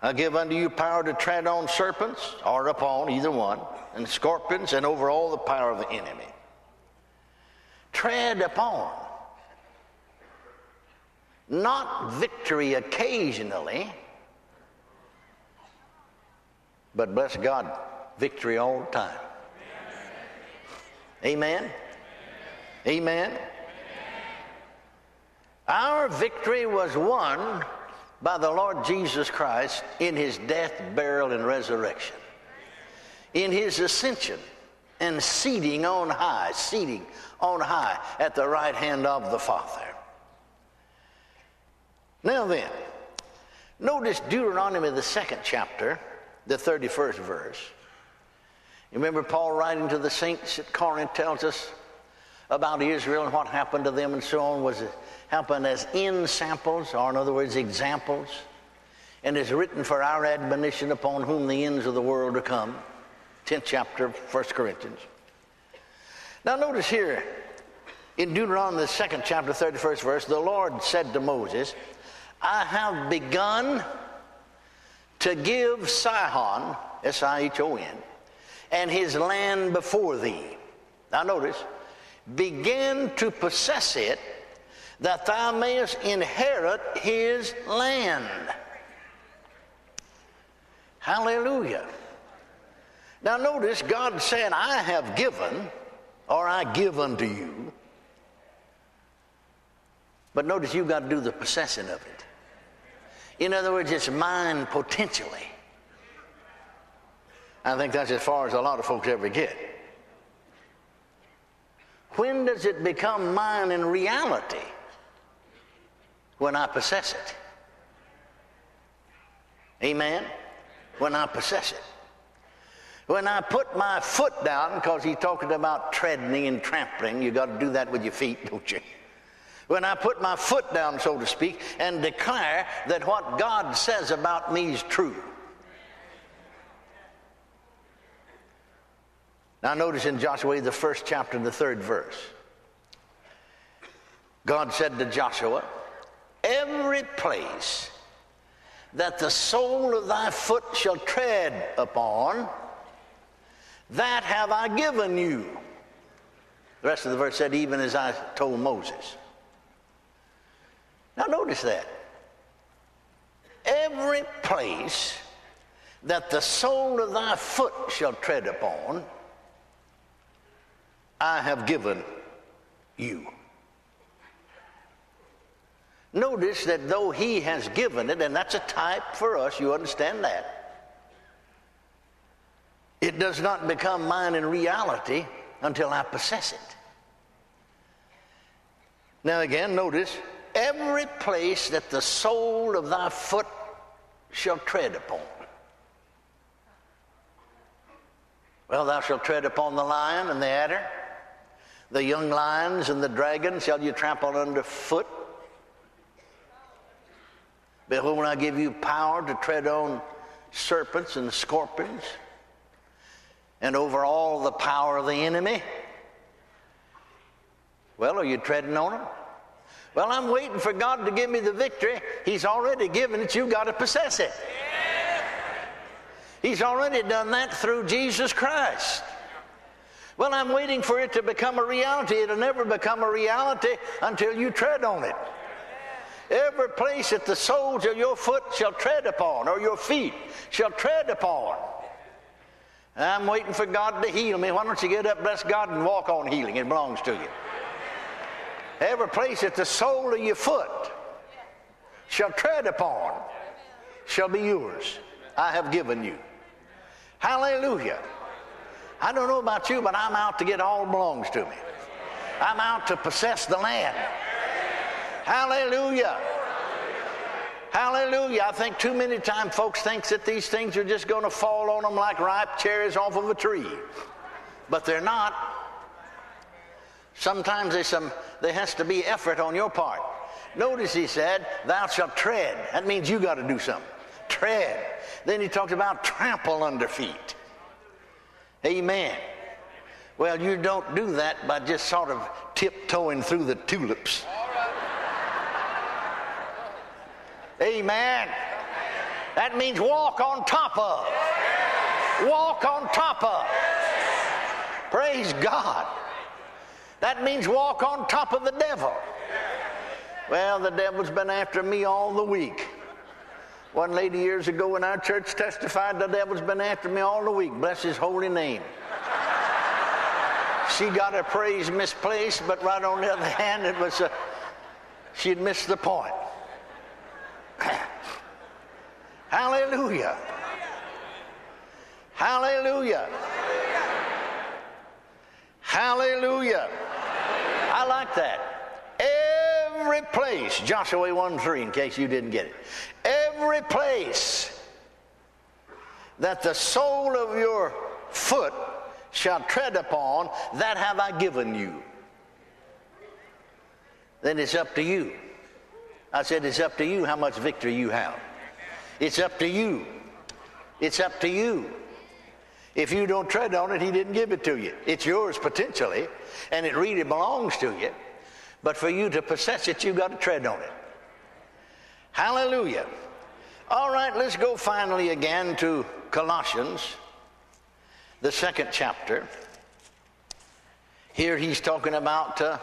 I give unto you power to tread on serpents, or upon, either one, and scorpions, and over all the power of the enemy. Tread upon. Not victory occasionally, but bless God, victory all the time. Amen? Amen? Our victory was won by the Lord Jesus Christ in his death, burial, and resurrection, in his ascension and seating on high, seating on high at the right hand of the Father. Now then, notice Deuteronomy, the second chapter, the 31st verse. You remember Paul writing to the saints at Corinth tells us about Israel and what happened to them and so on was happened as ensamples, or in other words, examples, and is written for our admonition upon whom the ends of the world are come. 10th chapter of 1 Corinthians. Now notice here in Deuteronomy, the second chapter, 31st verse, the Lord said to Moses, I have begun to give Sihon, S-I-H-O-N, and his land before thee. Now notice, begin to possess it that thou mayest inherit his land. Hallelujah. Now notice God saying, I have given, or I give unto you. But notice you've got to do the possessing of it. In other words, it's mine potentially. I think that's as far as a lot of folks ever get. When does it become mine in reality? when I possess it. Amen? When I possess it. When I put my foot down, because he's talking about treading and trampling, you got to do that with your feet, don't you? When I put my foot down, so to speak, and declare that what God says about me is true. Now, notice in Joshua, the first chapter, the third verse. God said to Joshua, every place that the sole of thy foot shall tread upon, that have I given you. The rest of the verse said, even as I told Moses. Now notice that. Every place that the sole of thy foot shall tread upon, I have given you. Notice that though he has given it, and that's a type for us, you understand that. It does not become mine in reality until I possess it. Now, again, notice every place that the sole of thy foot shall tread upon. Well, thou shalt tread upon the lion and the adder, the young lions and the dragon shall you trample under foot. Behold, when I give you power to tread on serpents and scorpions and over all the power of the enemy. Well, are you treading on them? Well, I'm waiting for God to give me the victory. He's already given it. You've got to possess it. He's already done that through Jesus Christ. Well, I'm waiting for it to become a reality. It'll never become a reality until you tread on it. Every place that the soles of your foot shall tread upon, or your feet shall tread upon. I'm waiting for God to heal me. Why don't you get up, bless God, and walk on healing? It belongs to you. Every place that the sole of your foot shall tread upon shall be yours. I have given you. Hallelujah. I don't know about you, but I'm out to get all belongs to me. I'm out to possess the land. Hallelujah. Hallelujah. I think too many times folks think that these things are just going to fall on them like ripe cherries off of a tree. But they're not. Sometimes there's some, there has to be effort on your part. Notice he said, Thou shalt tread. That means you got to do something. Tread. Then he talked about trample under feet. Amen. Well, you don't do that by just sort of tiptoeing through the tulips. Amen. That means walk on top of. Walk on top of. Praise God. That means walk on top of the devil. Well, the devil's been after me all the week. One lady years ago in our church testified the devil's been after me all the week. Bless his holy name. She got her praise misplaced, but right on the other hand, it was uh, she'd missed the point. Hallelujah. Hallelujah. Hallelujah. I like that. Every place, Joshua 1 3, in case you didn't get it. Every place that the sole of your foot shall tread upon, that have I given you. Then it's up to you. I said, it's up to you how much victory you have. It's up to you. It's up to you. If you don't tread on it, he didn't give it to you. It's yours potentially, and it really belongs to you. But for you to possess it, you've got to tread on it. Hallelujah. All right, let's go finally again to Colossians, the second chapter. Here he's talking about, uh,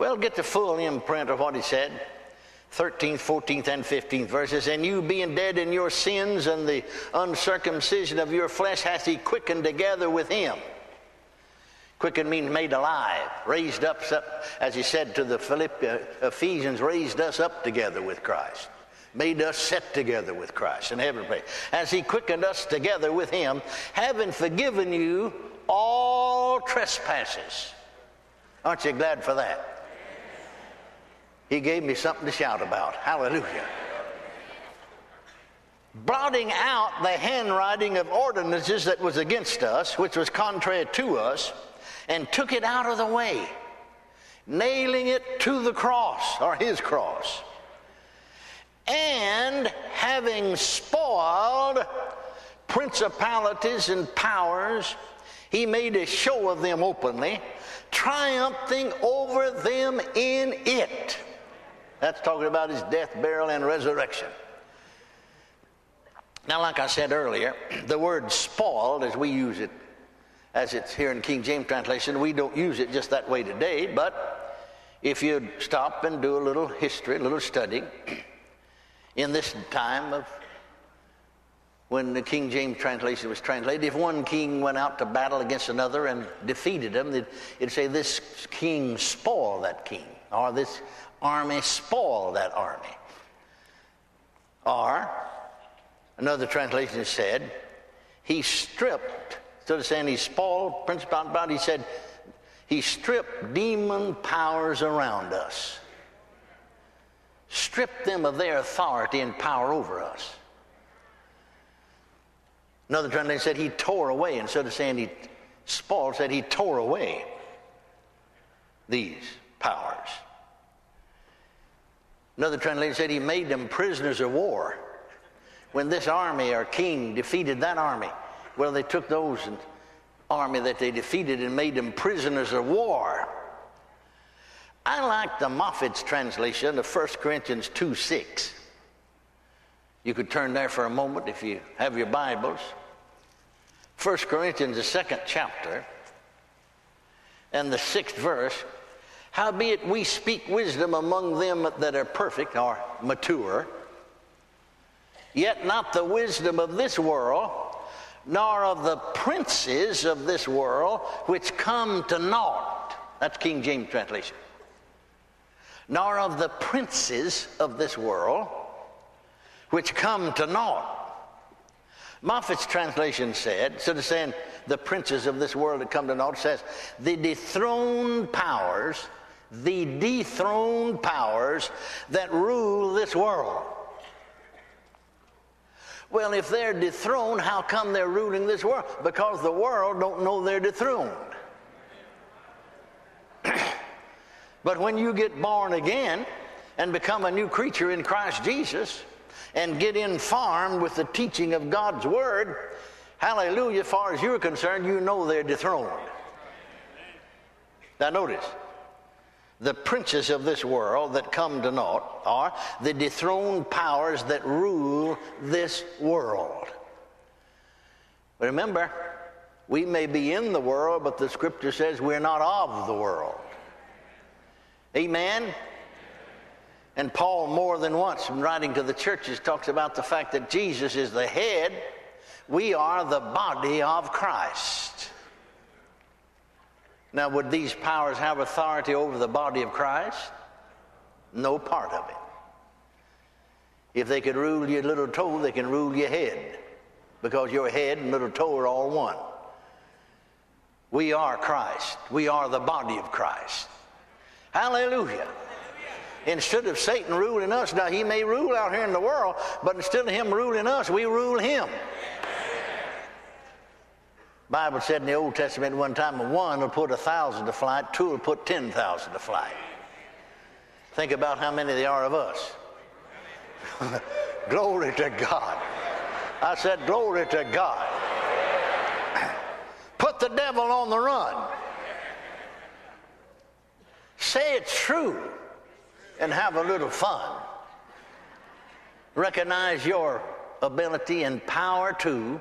well, get the full imprint of what he said. 13th, 14th, and 15th verses. And you being dead in your sins and the uncircumcision of your flesh hath he quickened together with him. Quickened means made alive, raised up, as he said to the Philippians, Ephesians, raised us up together with Christ. Made us set together with Christ in place. As he quickened us together with him, having forgiven you all trespasses. Aren't you glad for that? He gave me something to shout about. Hallelujah. Blotting out the handwriting of ordinances that was against us, which was contrary to us, and took it out of the way, nailing it to the cross, or his cross. And having spoiled principalities and powers, he made a show of them openly, triumphing over them in it. That's talking about his death, burial, and resurrection. Now, like I said earlier, the word spoiled, as we use it, as it's here in King James translation, we don't use it just that way today, but if you'd stop and do a little history, a little study, in this time of when the King James translation was translated, if one king went out to battle against another and defeated him, it'd say this king spoiled that king, or this army spoil that army. Or, another translation said, he stripped, instead of saying he spoiled principality, he said, he stripped demon powers around us, stripped them of their authority and power over us. Another translation said he tore away. Instead of saying he spoiled, said he tore away these powers. Another translation said he made them prisoners of war. When this army or king defeated that army, well, they took those army that they defeated and made them prisoners of war. I like the Moffatt's translation of 1 Corinthians 2 6. You could turn there for a moment if you have your Bibles. 1 Corinthians, the second chapter, and the sixth verse. Howbeit we speak wisdom among them that are perfect or mature, yet not the wisdom of this world, nor of the princes of this world, which come to naught. That's King James translation. Nor of the princes of this world, which come to naught. Moffatt's translation said, instead of saying the princes of this world that come to naught, says the dethroned powers, the dethroned powers that rule this world. Well, if they're dethroned, how come they're ruling this world? Because the world don't know they're dethroned. but when you get born again and become a new creature in Christ Jesus, and get informed with the teaching of God's Word, hallelujah, as far as you're concerned, you know they're dethroned. Now, notice the princes of this world that come to naught are the dethroned powers that rule this world. Remember, we may be in the world, but the scripture says we're not of the world. Amen? And Paul, more than once, in writing to the churches, talks about the fact that Jesus is the head. We are the body of Christ. Now, would these powers have authority over the body of Christ? No part of it. If they could rule your little toe, they can rule your head because your head and little toe are all one. We are Christ. We are the body of Christ. Hallelujah instead of Satan ruling us, now he may rule out here in the world, but instead of him ruling us, we rule him. Bible said in the Old Testament one time, one will put a thousand to flight, two will put ten thousand to flight. Think about how many there are of us. glory to God. I said, glory to God. Put the devil on the run. Say it's true and have a little fun. Recognize your ability and power too,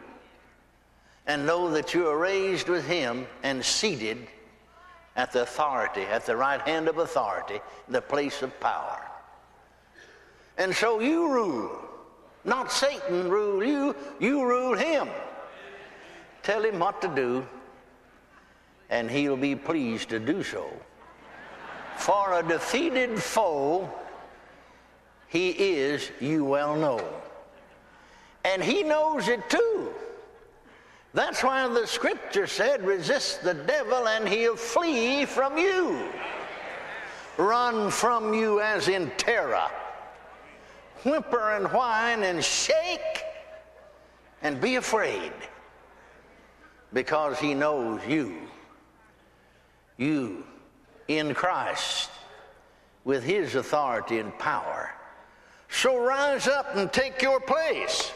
and know that you are raised with Him and seated at the authority, at the right hand of authority, the place of power. And so you rule. Not Satan rule you, you rule him. Tell him what to do, and he'll be pleased to do so. For a defeated foe, he is, you well know. And he knows it too. That's why the scripture said, resist the devil and he'll flee from you. Run from you as in terror. Whimper and whine and shake and be afraid because he knows you. You in Christ with his authority and power. So rise up and take your place.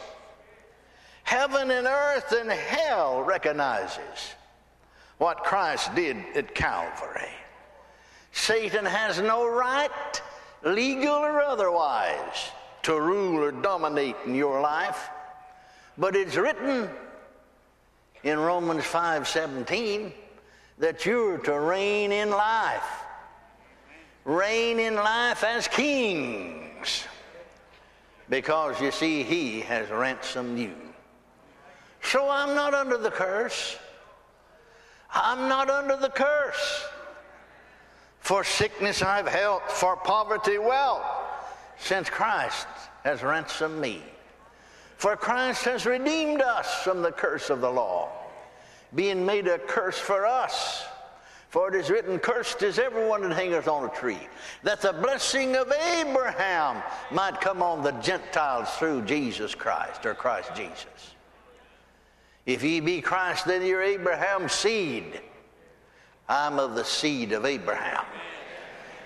Heaven and earth and hell recognizes what Christ did at Calvary. Satan has no right, legal or otherwise, to rule or dominate in your life. But it's written in Romans 5:17 that you're to reign in life. Reign in life as kings. Because you see, he has ransomed you. So I'm not under the curse. I'm not under the curse. For sickness I've health, for poverty wealth, since Christ has ransomed me. For Christ has redeemed us from the curse of the law being made a curse for us. For it is written, Cursed is everyone that hangeth on a tree, that the blessing of Abraham might come on the Gentiles through Jesus Christ, or Christ Jesus. If ye be Christ, then you're Abraham's seed. I'm of the seed of Abraham.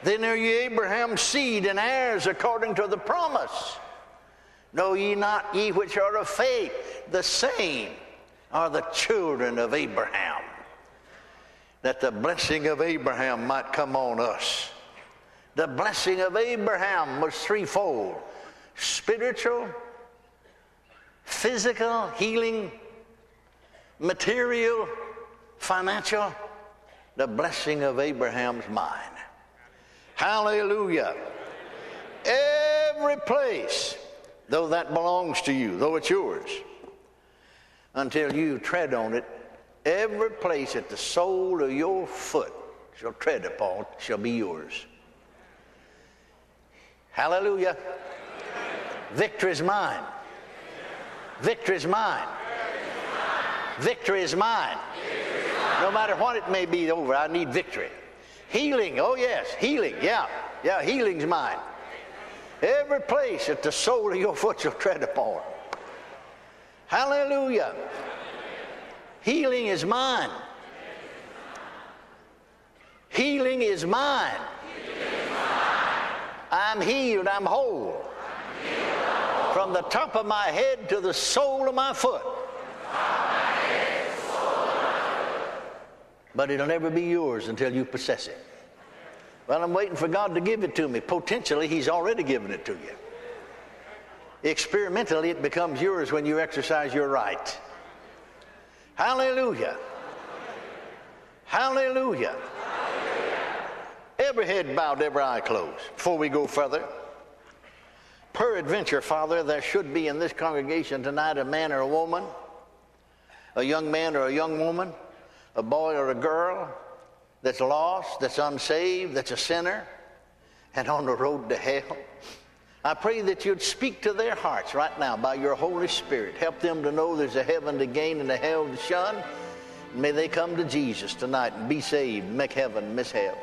Then are ye Abraham's seed and heirs according to the promise. Know ye not, ye which are of faith, the same are the children of Abraham. That the blessing of Abraham might come on us. The blessing of Abraham was threefold spiritual, physical, healing, material, financial. The blessing of Abraham's mine. Hallelujah. Every place, though that belongs to you, though it's yours, until you tread on it, every place that the sole of your foot shall tread upon shall be yours. Hallelujah. Victory is mine. Victory is mine. No matter what it may be over, I need victory. Healing, oh yes, healing, yeah, yeah, healing's mine. Every place that the sole of your foot shall tread upon. Hallelujah. Healing is mine. Healing is mine. I'm healed, I'm whole. From the top of my head to the sole of my foot. But it'll never be yours until you possess it. Well, I'm waiting for God to give it to me. Potentially, He's already given it to you. Experimentally, it becomes yours when you exercise your right. Hallelujah. Hallelujah. Every head bowed, every eye closed. Before we go further, peradventure, Father, there should be in this congregation tonight a man or a woman, a young man or a young woman, a boy or a girl that's lost, that's unsaved, that's a sinner, and on the road to hell. I pray that you'd speak to their hearts right now by your Holy Spirit. Help them to know there's a heaven to gain and a hell to shun. May they come to Jesus tonight and be saved, make heaven, miss hell.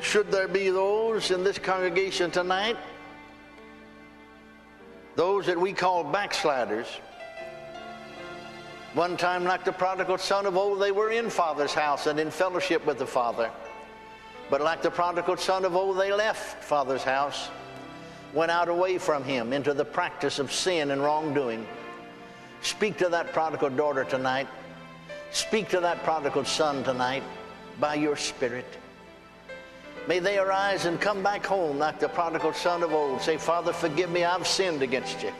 Should there be those in this congregation tonight, those that we call backsliders, one time, like the prodigal son of old, they were in Father's house and in fellowship with the Father. But like the prodigal son of old, they left Father's house, went out away from him into the practice of sin and wrongdoing. Speak to that prodigal daughter tonight. Speak to that prodigal son tonight by your Spirit. May they arise and come back home like the prodigal son of old. Say, Father, forgive me, I've sinned against you.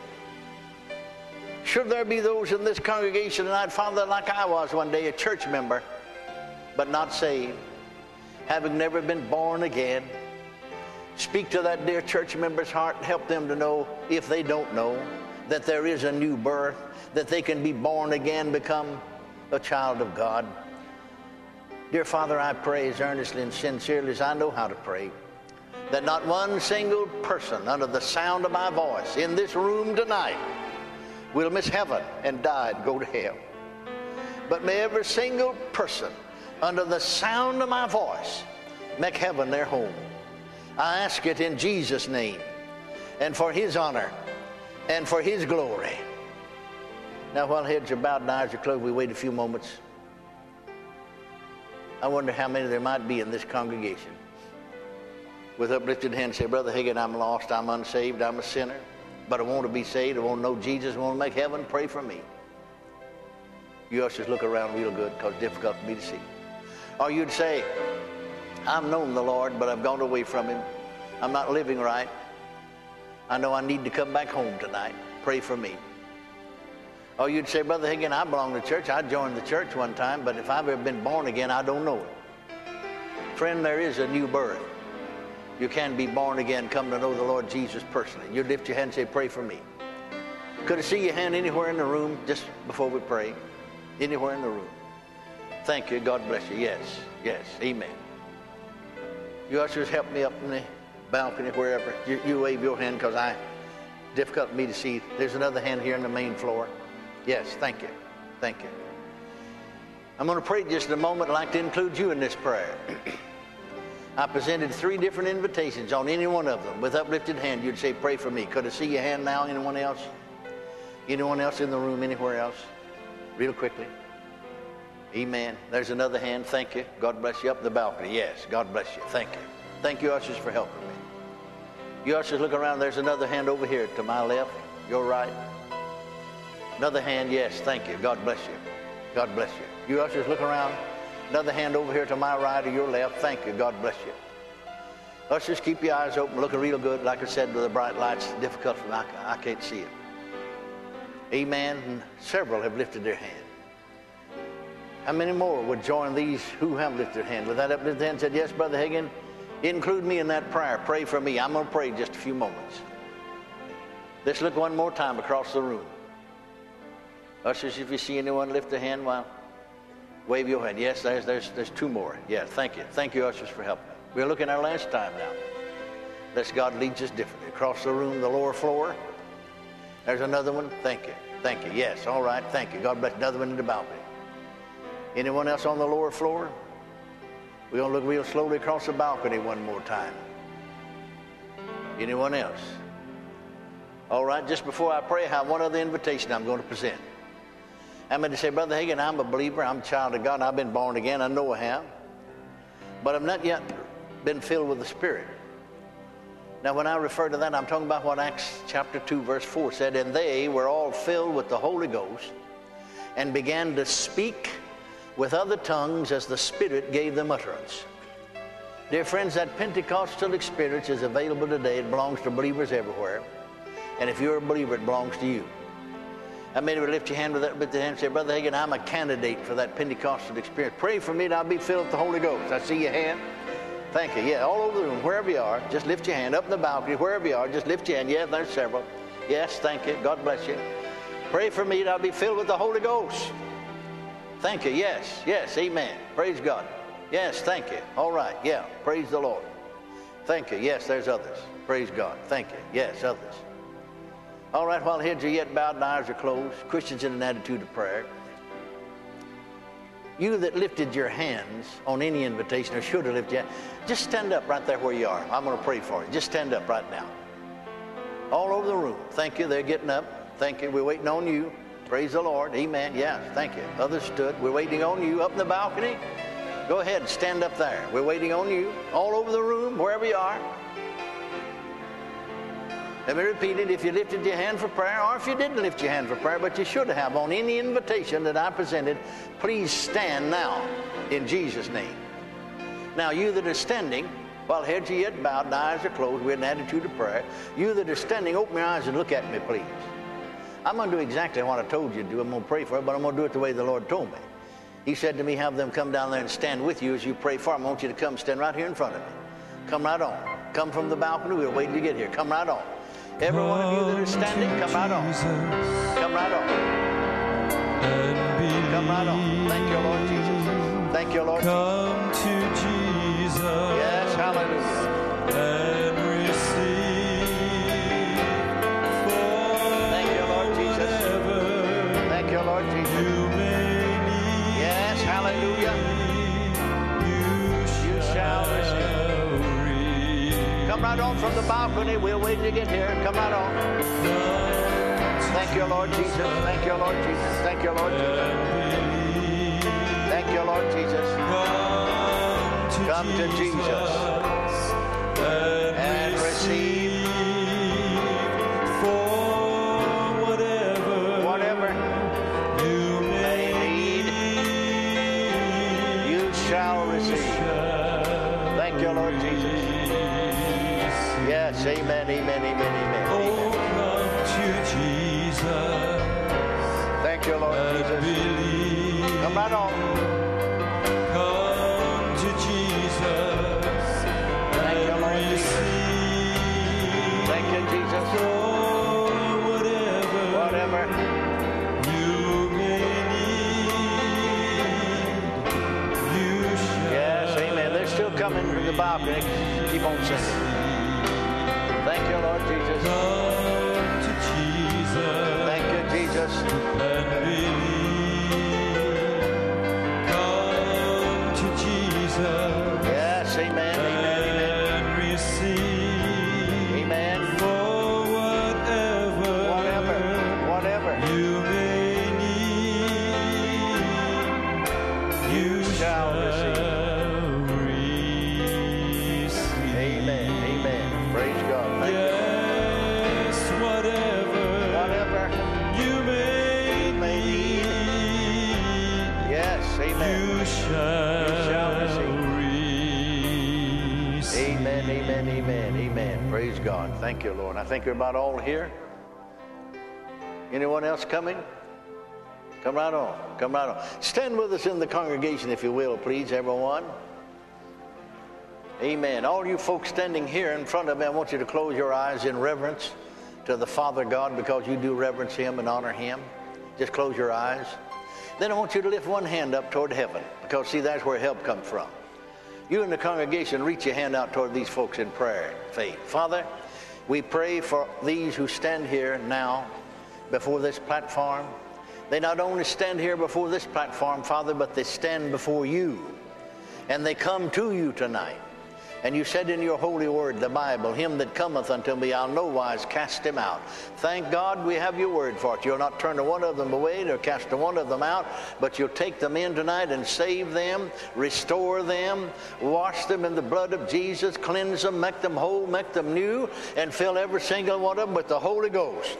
Should there be those in this congregation tonight, Father, like I was one day, a church member, but not saved, having never been born again? Speak to that dear church member's heart and help them to know, if they don't know, that there is a new birth, that they can be born again, become a child of God. Dear Father, I pray as earnestly and sincerely as I know how to pray that not one single person under the sound of my voice in this room tonight will miss heaven and die and go to hell. But may every single person under the sound of my voice make heaven their home. I ask it in Jesus' name and for his honor and for his glory. Now, while heads are bowed and eyes are closed, we wait a few moments. I wonder how many there might be in this congregation. With uplifted hands, say, Brother Hagin, I'm lost, I'm unsaved, I'm a sinner but I want to be saved. I want to know Jesus. I want to make heaven. Pray for me. You ushers look around real good because it's difficult for me to see. Or you'd say, I've known the Lord, but I've gone away from him. I'm not living right. I know I need to come back home tonight. Pray for me. Or you'd say, Brother Hagin, I belong to church. I joined the church one time, but if I've ever been born again, I don't know it. Friend, there is a new birth you can be born again, come to know the Lord Jesus personally. You lift your hand and say, Pray for me. Could I see your hand anywhere in the room just before we pray? Anywhere in the room. Thank you. God bless you. Yes. Yes. Amen. You ushers help me up in the balcony, wherever. You, you wave your hand because I difficult for me to see. There's another hand here on the main floor. Yes. Thank you. Thank you. I'm going to pray just in a moment. I'd like to include you in this prayer. I presented three different invitations on any one of them with uplifted hand. You'd say, Pray for me. Could I see your hand now? Anyone else? Anyone else in the room, anywhere else? Real quickly. Amen. There's another hand. Thank you. God bless you. Up the balcony. Yes. God bless you. Thank you. Thank you, ushers, for helping me. You ushers, look around. There's another hand over here to my left, your right. Another hand. Yes. Thank you. God bless you. God bless you. You ushers, look around. Another hand over here to my right or your left. Thank you. God bless you. Ushers, keep your eyes open, looking real good. Like I said, with the bright lights, difficult for me. I, I can't see it. Amen. And several have lifted their hand. How many more would join these who have lifted their hand? With that uplifted hand, said, Yes, Brother Hagin, include me in that prayer. Pray for me. I'm going to pray just a few moments. Let's look one more time across the room. Ushers, if you see anyone lift a hand, well, wave your hand. Yes, there's, there's, there's two more. Yeah, thank you. Thank you, ushers, for helping. We're looking at our last time now. Unless God leads us differently. Across the room, the lower floor. There's another one. Thank you. Thank you. Yes, all right. Thank you. God bless. Another one in the balcony. Anyone else on the lower floor? We're going to look real slowly across the balcony one more time. Anyone else? All right, just before I pray, I have one other invitation I'm going to present. I'm going to say, Brother Hagin, I'm a believer. I'm a child of God. I've been born again. I know I have. But I've not yet been filled with the Spirit. Now, when I refer to that, I'm talking about what Acts chapter 2, verse 4 said, And they were all filled with the Holy Ghost and began to speak with other tongues as the Spirit gave them utterance. Dear friends, that Pentecostal experience is available today. It belongs to believers everywhere. And if you're a believer, it belongs to you. I made you lift your hand with that with the hand and say, Brother Hagin, I'm a candidate for that Pentecostal experience. Pray for me and I'll be filled with the Holy Ghost. I see your hand. Thank you. Yeah, all over the room, wherever you are, just lift your hand. Up in the balcony, wherever you are, just lift your hand. Yeah, there's several. Yes, thank you. God bless you. Pray for me and I'll be filled with the Holy Ghost. Thank you. Yes, yes, amen. Praise God. Yes, thank you. All right, yeah, praise the Lord. Thank you. Yes, there's others. Praise God. Thank you. Yes, others. All right, while heads are yet bowed and eyes are closed, Christians in an attitude of prayer. You that lifted your hands on any invitation or should have lifted your hand, just stand up right there where you are. I'm going to pray for you. Just stand up right now. All over the room. Thank you. They're getting up. Thank you. We're waiting on you. Praise the Lord. Amen. Yes, thank you. Others stood. We're waiting on you up in the balcony. Go ahead and stand up there. We're waiting on you. All over the room, wherever you are. Let me repeat it. If you lifted your hand for prayer, or if you didn't lift your hand for prayer, but you should have on any invitation that I presented, please stand now in Jesus' name. Now, you that are standing, while heads are yet bowed and eyes are closed, we're in an attitude of prayer. You that are standing, open your eyes and look at me, please. I'm going to do exactly what I told you to do. I'm going to pray for it, but I'm going to do it the way the Lord told me. He said to me, have them come down there and stand with you as you pray for them. I want you to come stand right here in front of me. Come right on. Come from the balcony. We're waiting to get here. Come right on. Every one of you that are standing, come right on. Come right on. Come right on. Thank you, Lord Jesus. Thank you, Lord Jesus. Come to Jesus Yes, hallelujah. Right on from the balcony. We're waiting to get here. Come right on. Thank you, Lord Jesus. Thank you, Lord Jesus. Thank you, Lord Jesus. Thank you, Lord Jesus. Come to Jesus the balcony. Keep on singing. Thank you, Lord Jesus. Thank you, Lord. I think we're about all here. Anyone else coming? Come right on. Come right on. Stand with us in the congregation, if you will, please, everyone. Amen. All you folks standing here in front of me, I want you to close your eyes in reverence to the Father God because you do reverence Him and honor Him. Just close your eyes. Then I want you to lift one hand up toward heaven because, see, that's where help comes from. You in the congregation, reach your hand out toward these folks in prayer faith. Father, we pray for these who stand here now before this platform. They not only stand here before this platform, Father, but they stand before you. And they come to you tonight. And you said in your holy word, the Bible, him that cometh unto me, I'll no wise cast him out. Thank God we have your word for it. You'll not turn one of them away nor cast one of them out, but you'll take them in tonight and save them, restore them, wash them in the blood of Jesus, cleanse them, make them whole, make them new, and fill every single one of them with the Holy Ghost.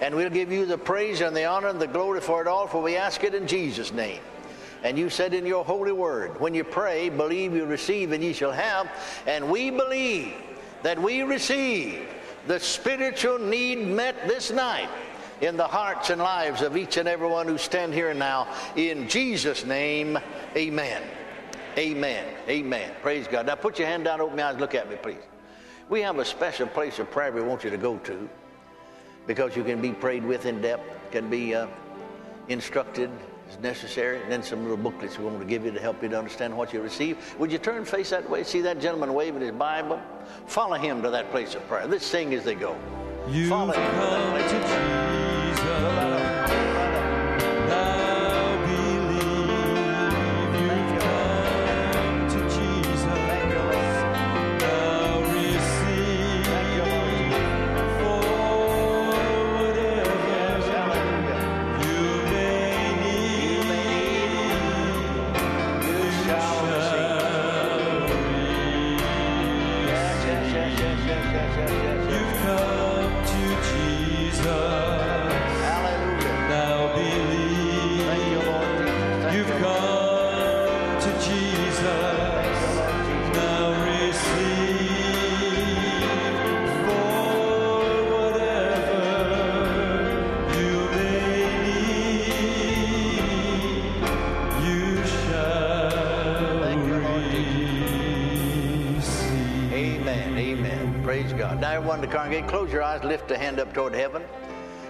And we'll give you the praise and the honor and the glory for it all, for we ask it in Jesus' name. And you said in your holy word, when you pray, believe you receive and ye shall have. And we believe that we receive the spiritual need met this night in the hearts and lives of each and every one who stand here now. In Jesus' name, amen. Amen. Amen. Praise God. Now put your hand down, open your eyes, look at me, please. We have a special place of prayer we want you to go to because you can be prayed with in depth, can be uh, instructed as necessary, and then some little booklets we want to give you to help you to understand what you receive. Would you turn face that way? See that gentleman waving his Bible? Follow him to that place of prayer. Let's sing as they go. You've Follow him to that place to of prayer. Close your eyes, lift a hand up toward heaven.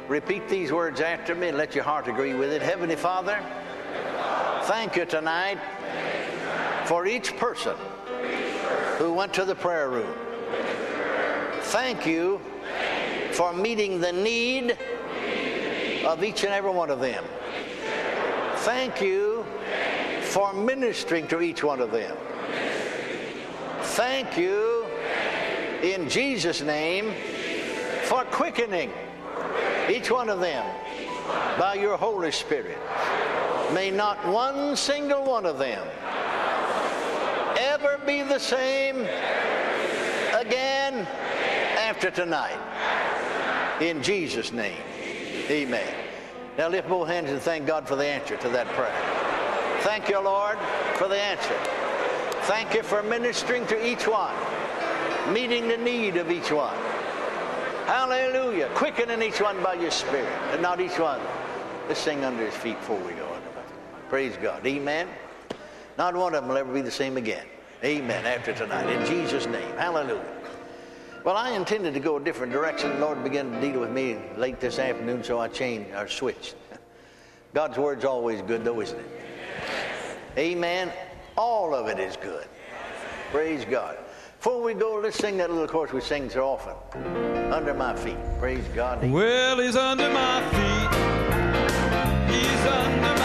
Repeat these words after me and let your heart agree with it. Heavenly Father, thank you tonight for each person who went to the prayer room. Thank you for meeting the need of each and every one of them. Thank you for ministering to each one of them. Thank you in Jesus' name for quickening each one of them by your Holy Spirit. May not one single one of them ever be the same again after tonight. In Jesus' name, amen. Now lift both hands and thank God for the answer to that prayer. Thank you, Lord, for the answer. Thank you for ministering to each one, meeting the need of each one. Hallelujah. Quickening each one by your spirit, and not each one. Let's sing under his feet before we go. Praise God. Amen. Not one of them will ever be the same again. Amen. After tonight. In Jesus' name. Hallelujah. Well, I intended to go a different direction. The Lord began to deal with me late this afternoon, so I changed or switched. God's word's always good, though, isn't it? Amen. All of it is good. Praise God. Before we go, let's sing that little chorus we sing so often. Under my feet. Praise God. Well, he's under my feet. He's under my